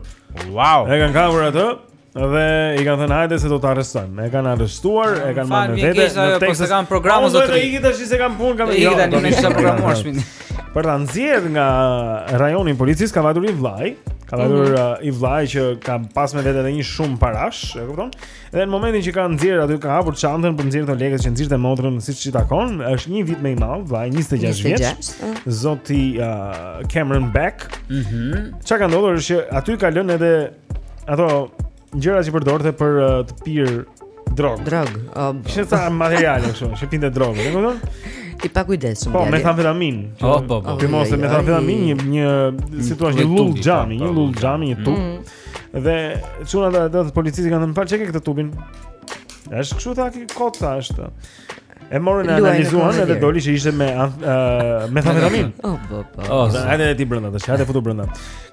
wow. E kanë kapur atë. Dhe i kanë thënë hajde se do të të arrestojmë. E kanë arrestuar, e kanë marrë me vete. Në po Teksas e kanë programuar zotëri. Po do të ikit tash se kanë punë, kanë jo. Ikit tani se programuar shpinë. Për ta nxjerrë nga rajoni i policisë ka vajtur i vllai, ka vajtur mhm. uh, i vllai që ka pas me vete edhe një shumë parash, e kupton? Dhe në momentin që ka nxjerrë aty ka hapur çantën për t'nxjerrë lekët që nxirrte motrën siç i takon, është një vit më i madh, vllai 26 vjeç. Zoti uh, Cameron Beck. Mhm. Mm Ç'ka ndodhur është që aty ka lënë edhe ato gjëra që përdorte për uh, të pirë drogë. Drogë. Oh, Kishte ca materiale kështu, që pinte drogë, e kupton? I pakujdesshëm. Po, metamfetamin. Po, po, po. Tymoste metamfetamin, një një si thua, një llullë xhami, një llullë xhami, një tub. Mm. Dhe çunat ata të policisë kanë thënë pa ç'e ke këtë tubin. Është kështu tha ky kot është. E morën e analizuan edhe doli që ishte me uh, metamfetamin. Oh, po, po. Oh, hajde ti brenda tash, hajde futu brenda.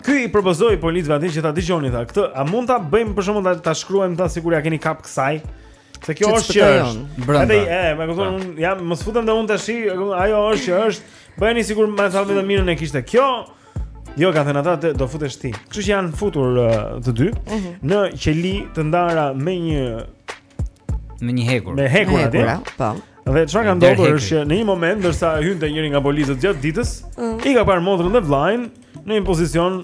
Ky i propozoi policëve atë që ta dëgjoni tha, këtë a mund ta bëjmë për shembull ta shkruajmë tha sikur ia keni kap kësaj? Se kjo është që është. Edhe e, më kupton, po. unë jam mos futem dhe unë tash, ajo është që është. Bëheni sikur më sa vetëm mirën e kishte. Jo, ka thënë ata do futesh ti. Kështu që janë futur uh, të dy uh mhm. -huh. në qeli të ndara me një me një hekur. Me hekur aty. Po. Dhe çfarë ka ndodhur është që në një moment ndërsa hynte njëri nga policët gjatë ditës, uh mhm. -huh. i ka parë motrën dhe vllajin në një pozicion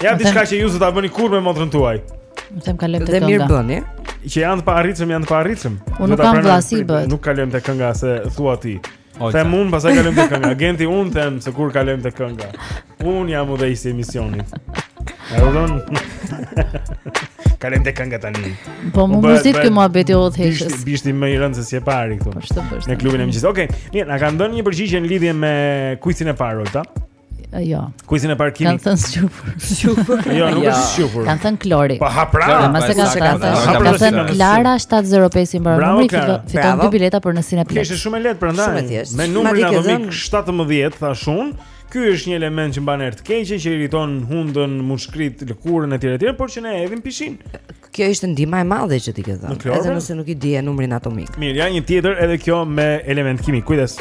Janë diçka që ju s'do ta bëni kurrë me motrën tuaj. Unë them kalojmë te kënga. Dhe mirë bëni. Se janë të paarritshëm, janë të paarritshëm. Unë nuk kam vlla si bëhet. Nuk kalojmë te kënga se thua ti. Them unë, pastaj kalojmë te kënga. Genti unë them se kur kalojmë te kënga. Unë jam udhëheqësi i emisionit. Erdhon. Kalojmë te kënga tani. Po më mërzit ky muhabet i udhëheqës. Bishti, bishti më i rëndë se sqepari këtu. Po, në klubin e mëngjesit. Okej, okay, mirë, na kanë dhënë një përgjigje në lidhje me kuizin e parë, Olta. Jo. Kuizin e parkimit. Kan thënë squfur. Squfur. Jo, nuk është squfur. Kan thënë klori. Po a pra. Na e ka thënë. Ka thënë Klara 705 i mbaron numri që fiton dy bileta për në Cineplexx. Ishte shumë e lehtë prandaj. Me numrin atomik 17 thashë unë. Ky është një element që mban erë të keqe, që irriton hundën, mushkëritë, lëkurën etj etj, por që ne e hedhim n'pishinë. Kjo ishte ndihma e madhe që ti ke dhënë, edhe nëse nuk e di numrin atomik. Mirë, ja një tjetër edhe kjo me element kimik. Kujdes.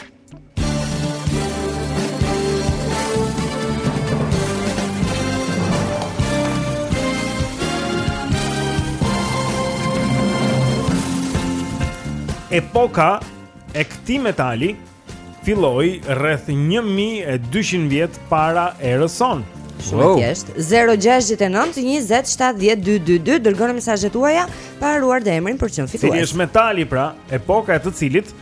Epoka e këtij metali filloi rreth 1200 vjet para erës sonë. Shumë wow. thjesht. 069 20 70 222 dërgoni mesazhet tuaja pa harruar dhe emrin për të qenë fitues. Cili është metali pra, epoka e të cilit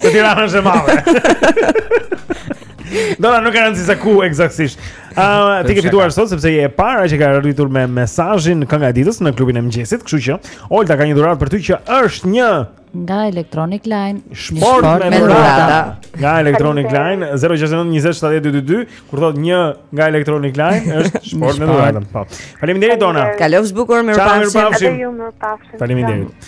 Tirana është e madhe Dora, nuk ka rëndësi se ku ekzaktësisht uh, Ti ke fituar sot, sepse je e para që ka arritur me mesazhin kënga e ditës në klubin e mëngjesit Kështu që, Olta ka një dhuratë për ty që është një Nga Electronic Line Shportë, Shportë me dhurata Nga Electronic Line 069 2070222 Kur thotë një nga Electronic Line është Shportë me dhurata po. Faleminderit, Dora Kalofsh bukur, mirupafshim Kalofsh bukur, mirupafshim Faleminderit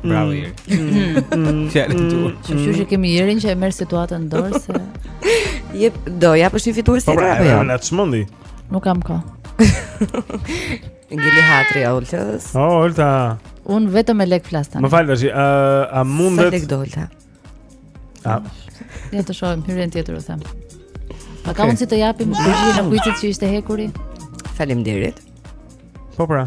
Bravo Jeri. Fjalë të tua. Që qysh e kemi Jerin që e merr situatën në dorë se jep do ja për shifit tuaj si ka apo jo. Na çmendi. Nuk kam kë. Ngeli hatri Oltës. O oh, Olta. Unë vetëm me lek flas tani. Më fal tash, a mundet? Sa lek do Olta? A. Ne të shohim hyrjen tjetër u them. A ka mundësi të japim përgjigjen e kuicit që ishte hekuri? Faleminderit. Po pra.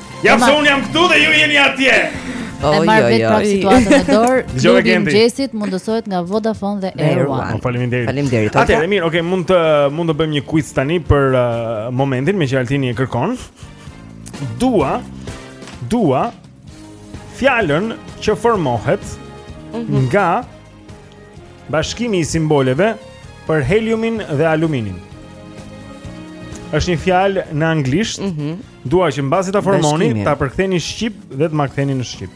Ja pse unë jam këtu dhe ju jeni atje. Oj oj oj. Vetë prapë situatën në dorë. Klubi i Mëngjesit mundësohet nga Vodafone dhe Air One. Faleminderit. Faleminderit. Atëherë mirë, okay, mund të mund të bëjmë një quiz tani për uh, momentin meqë Altini e kërkon. Dua dua fjalën që formohet mhm. nga Bashkimi i simboleve për heliumin dhe aluminin. Është një fjalë në anglisht. Mm -hmm. Dua që mbasi ta formoni, ta përktheni në shqip dhe të ma ktheni në shqip.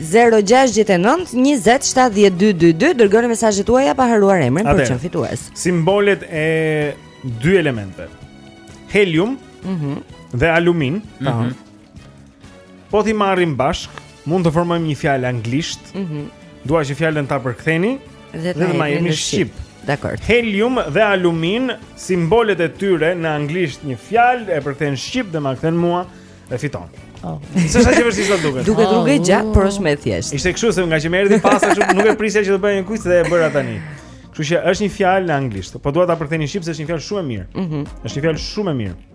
0-6-9-20-70-222 Dërgoni mesazhet tuaja pa harruar emrin Ate, për të qenë fitues Simbolet e dy elementeve Helium mm -hmm. dhe alumin mm -hmm. Po t'i marrim bashkë, mund të formojmë një fjalë anglisht. Mhm. Mm Dua që fjalën ta përktheni dhe të ma jepni në shqip. Dakord. Helium dhe alumin, simbolet e tyre në anglisht një fjalë e përkthen shqip dhe ma kthen mua e fiton. Oh. S'është aq vështirë sa duket. Duket rrugë e gjatë, por është më e thjeshtë. Ishte kështu se ngaqë më erdhi pas ashtu nuk e prisja që të bëja një quiz dhe e bëra tani. Kështu që është një fjalë në anglisht, po dua ta përktheni në shqip se është një fjalë shumë e mirë. Mhm. Mm është një fjalë shumë e mirë.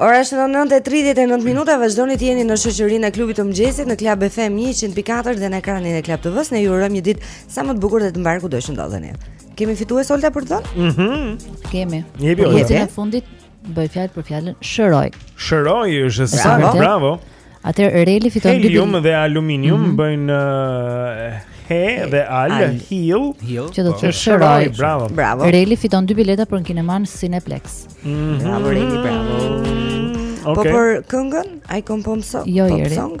Ora është 9:39 minuta, vazhdoni të jeni në shoqërinë e klubit të mëngjesit në Club FM 104 dhe në ekranin e Club TV-s. Ne ju urojmë një ditë sa më të bukur dhe të mbarë kudo që ndodheni. Kemi fitues Olta për të dhënë? Mhm. Mm Kemi. Jepi Olta. Pjesën e fundit bëhet fjalë për fjalën shëroj. Shëroj është e saktë, bravo. Atë Reli fiton dy Helium dhe aluminium mm -hmm. bëjnë uh, he dhe al, al. heal, heal. Që do të thotë shëroj. Bravo. Bravo. Reli fiton dy bileta për kineman Cineplex. Mm -hmm. Bravo Reli, bravo. Okay. Po për këngën, I compose so, jo, pop song.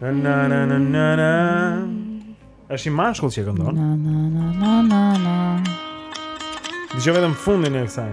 Na na na na na na. Është i mashkull që këndon. Na na na na na na. Dije vetëm fundin e kësaj.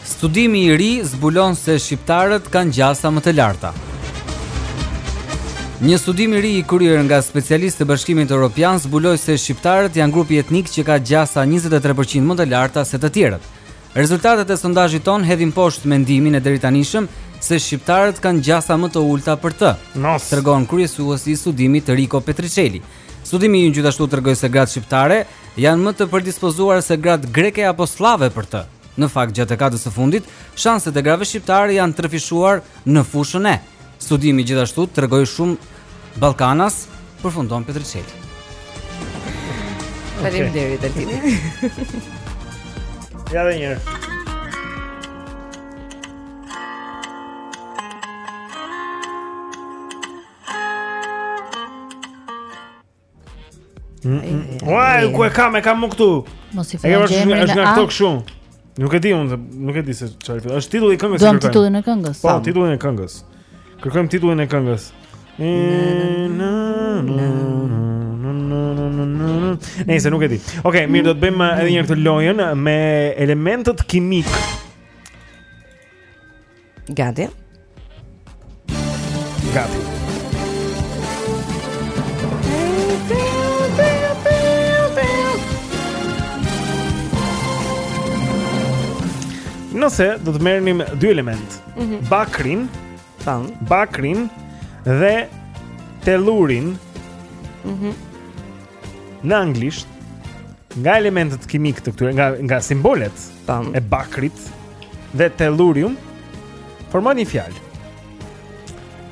Studimi i ri zbulon se shqiptarët kanë gjasa më të larta. Një studim i ri i kryer nga specialistë të Bashkimit Evropian zbuloi se shqiptarët janë grupi etnik që ka gjasa 23% më të larta se të tjerët. Rezultatet e sondazhit tonë hedhin poshtë mendimin e deritanishëm se shqiptarët kanë gjasa më të ulta për të. Tregon kryesuesi i studimit Riko Petriçeli. Studimi ynë gjithashtu tregoi se gratë shqiptare janë më të predispozuara se gratë greke apo sllave për të. Në fakt, gjatë dekadës së fundit, shanset e grave shqiptare janë trefishuar në fushën e. Studimi gjithashtu tregoi shumë ballkanas, përfundon Petriçeli. Faleminderit okay. Altini. ja dhe njërë. Mm, mm. Uaj, ku e kam, e kam mu këtu Mos i fërë që emrin e është nga këto Nuk e di unë, nuk e di se që e është titullin e këngës Duam titullin e këngës Po, titullin e këngës Kërkojmë titullin e këngës Nejse, nuk e di Okej, mirë, do të bëjmë edhe një herë këtë lojën Me elementët kimikë Gati. Gati. Nëse do të merrnim dy elementë, mm -hmm. bakrin, tan, bakrin dhe telurin, mm -hmm. në anglisht, nga elementët kimikë të këtyre, nga, nga simbolet, Tam. e bakrit dhe tellurium formohet një fjalë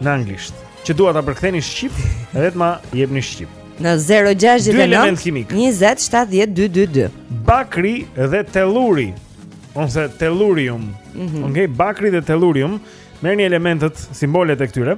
në anglisht që dua ta përktheni shqip dhe të ma jepni shqip. Në 069 Dy elementë kimikë. 20 70 222. Bakri dhe telluri ose tellurium. Mm -hmm. Okej, okay, bakri dhe tellurium merrni elementët, simbolet e këtyre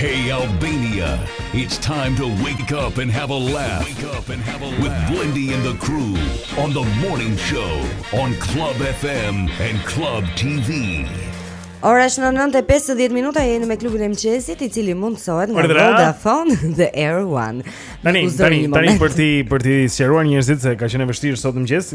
Hey Albania, it's time to wake up and have a laugh. Wake up and have a laugh with Blendi and the crew on the morning show on Club FM and Club TV. Ora është 9:50 minuta jeni me klubin e mëngjesit i cili mundsohet nga Vodafone dhe Air One. Tani tani tani për t'i për t'i sqaruar njerëzit se ka qenë e vështirë sot mëngjes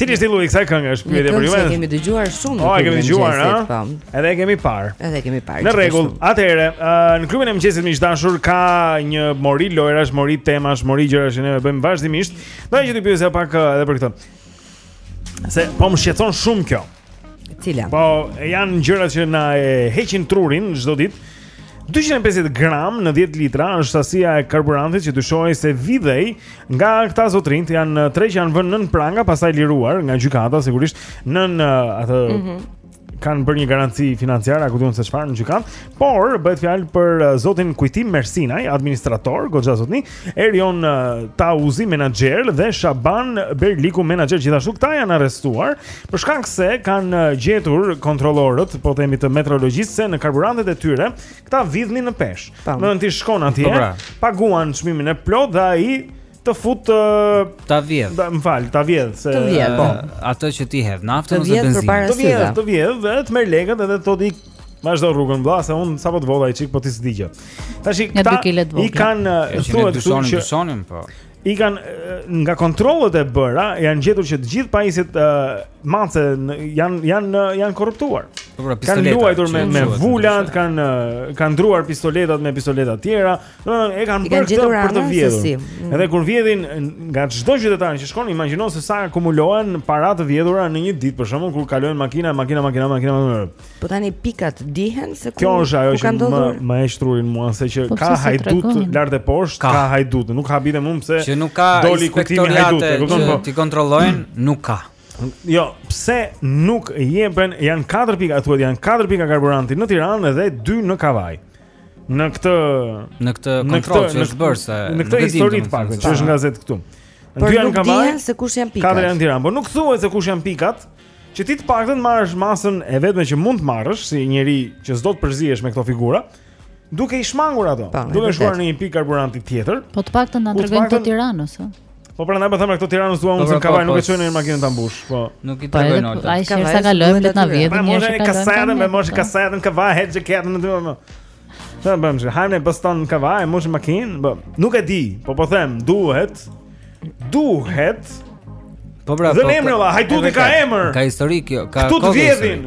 Cili është lloji i kësaj kënge? Është pyetje për ju. Ne kemi dëgjuar shumë. Po, e kemi dëgjuar, ha? Po. Edhe e kemi parë. Edhe e kemi parë. Në rregull. Atëherë, në klubin e mëngjesit miq të dashur ka një mori lojrash, mori temash, mori gjërash që ne bëjmë vazhdimisht. Doja t'i pyesja pak edhe për këtë. Se po më shqetëson shumë kjo. Cila? Po, janë gjëra që na e heqin trurin çdo ditë. 250 gram në 10 litra është sasia e karburantit që dyshohej se vidhej nga këta zotërinjtë janë tre që janë vënë nën pranga pastaj liruar nga gjykata sigurisht nën uh, atë mm -hmm. kanë bërë një garanci financiare a ku di unë se çfarë në gjykatë por bëhet fjalë për uh, zotin Kujtim Mersinaj administrator goxha zotni Erion uh, Tauzi menaxher dhe Shaban Berliku menaxher gjithashtu këta janë arrestuar për shkak se kanë uh, gjetur kontrollorët, po themi të metrologjisë se në karburantet e tyre këta vidhnin në peshë. Domethënë ti shkon atje, po pra. paguan çmimin e plotë dhe ai të fut uh, ta vjedh. Da, më fal, ta vjedh se të vjedh, po. Atë që ti hedh naftën ose benzinën. Të vjedh përpara syve. Të vjedh, të vjedh, të merr lekët edhe thotë Vazhdo rrugën vlla se unë sapo të vodha i çik po ti s'di gjë. Tashi këta i kanë thuhet këtu që dyshonin po. I kanë nga kontrollet e bëra janë gjetur që të gjithë pajisjet uh, matëse janë janë janë korruptuar. Po pra, kanë luajtur me me vulat, kanë kanë ndruar pistoletat me pistoleta të tjera, Domethënë e kanë bërë këtë për të vjedhur. Mm. Edhe kur vjedhin nga çdo qytetar që shkon, imagjino se sa akumulohen para të vjedhura në një ditë, për shembull, kur kalojnë makina, makina, makina, makina. makina. Po tani pikat dihen se ku Kjo është ajo që më ma heq trurin mua se që po ka hajdutë lart e poshtë, ka, ka hajdutë, nuk habitem unë pse që nuk ka doli Kujtimi hajdut, e kupton po. Ti kontrollojnë, nuk ka. Jo, pse nuk jepen, janë 4 pika, thuhet janë 4 pika karburanti në Tiranë dhe 2 në Kavajë. Në këtë në këtë kontroll që është bërë se në këtë histori të parë që është në gazetë këtu. Dy janë Kavajë. Se kush janë pikat. Katër janë Tiranë, por nuk thuhet se kush janë pikat. Që ti të paktën të marrësh masën e vetme që mund të marrësh si njeri që s'do të përzihesh me këto figura, duke i shmangur ato, po, duke shkuar në një pikë karburanti tjetër. Po të paktën na tregojnë të Tiranës, ë. Po pra ndaj më thamë këto Tiranë s'dua unë se Kavajë nuk e çojnë në makinën ta mbush, po. Nuk i tregojnë ato. Ai ka sa kalojmë le të na vjedhë. Po mos e ka sa në, më mos e ka sa në Kavajë hedh çekatën në dëmë. Sa bëm se hajmë në Boston Kavajë, mos në makinë, po. Nuk e di, po po them, duhet. Duhet. Po pra. Dhe po, emri po. valla, hajduti ka emër. Ka histori kjo, ka kohë. Këtu të vjedhin.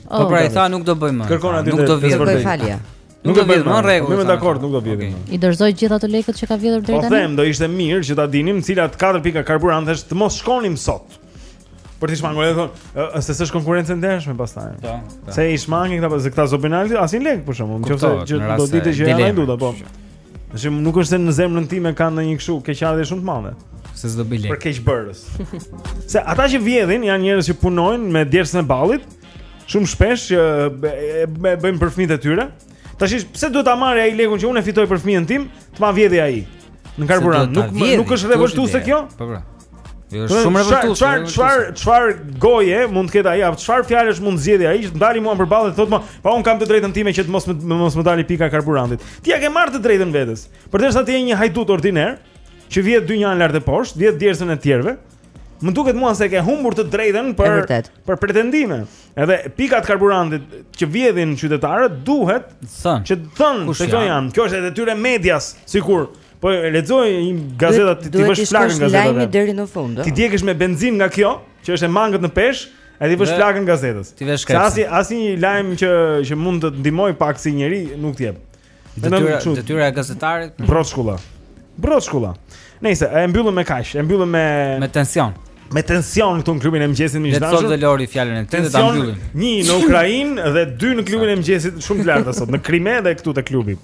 Po pra i tha nuk do bëj më. Kërkon aty nuk do vjedh. Kërkoj falje. Nuk do vjedh, në rregull. Ne jemi dakord, nuk do vjedh. I dorëzoj gjithë ato lekët që ka vjedhur deri po tani. Po them, do ishte mirë që ta dinim cilat 4 pika karburantesh të mos shkonim sot. Për të shmangur edhe thonë, se s'është konkurrencë e ndershme pastaj. Po. po. Se i shmangin këta, se këta zobinalti asnjë lek për shembull, nëse që do ditë që janë hajdutë, po. Tash nuk është se në zemrën time ka ndonjë kështu keqardhje shumë të madhe. Se s'do bëj lek. Për keqbërës. se ata që vjedhin janë njerëz që punojnë me djersën e ballit, shumë shpesh që e bëjnë për fëmijët e tyre. Tashi pse duhet ta marrë ai lekun që unë e fitoj për fëmijën tim, të ma vjedhi ai. Në karburant, nuk më, nuk është revoltuese kjo? Po pra. Po. Jo, është shumë revoltuese. Çfar çfar çfar goje mund të ketë ai? Apo çfar fjalësh mund të zgjedhë ai? T'dali mua përballë dhe thotë më, "Pa un kam të drejtën time që të mos më mos më dali pika e karburantit." Ti ja ke marrë të drejtën vetes. Përderisa ti je një hajdut ordiner, që vjedh dynjanë lart e poshtë, vjedh djersën e tjerëve, më duket mua se e ke humbur të drejtën për për pretendime. Edhe pikat e karburantit që vjedhin qytetarët duhet thënë që thënë se këto janë. Kjo është detyrë e medias, sikur. Po e lexoj një gazetë ti t'i vësh flakën gazetës. Duhet të deri në fund. T'i djegësh me benzinë nga kjo, që është e mangët në peshë, e t'i vësh flakën gazetës. T'i vësh kërcë. Asi asnjë lajm që që mund të ndihmoj pak si njeri nuk të jep. Detyra detyra e gazetarit. Broçkulla. Broçkulla. Nëse e mbyllëm me kaq, e mbyllëm me me tension. Me tension këtu në klubin e mëngjesit miq të dashur. Le të thotë Lori fjalën e tij dhe ta mbyllim. Një në Ukrainë dhe dy në klubin e mëngjesit shumë të larta sot në Krime dhe këtu te klubi.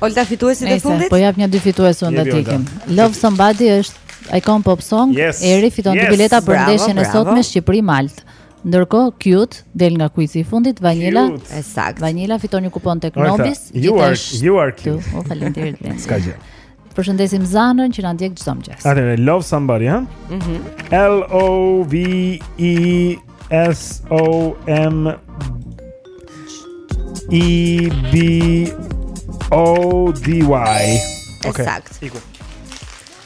Olta fituesit e fundit. Po jap një dy fitues unë do të Love somebody është Iconic Pop Song. Yes. Eri fiton yes. dy bileta për ndeshjen e sotme me Shqipëri Malt. Ndërkohë Cute del nga kuizi i fundit Vanilla. E saktë. Vanilla fiton një kupon tek Nobis. You are you are cute. Ju, oh, faleminderit. S'ka gjë. Përshëndesim Zanën që na ndjek çdo mëngjes. Atëre love somebody, ha? Mhm. Mm L O V E S O M E B O D Y. Okay. Saktë. Iku.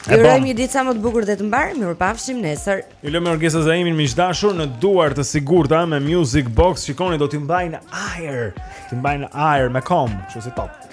Ju urojmë një ditë sa më të bukur dhe të mbarë, mirupafshim nesër. Ju lëmë Orgesa Zaimin miq të dashur në duar të sigurta me Music Box, shikoni do t'i mbajnë ajër, t'i mbajnë ajër më këmbë, kështu si top.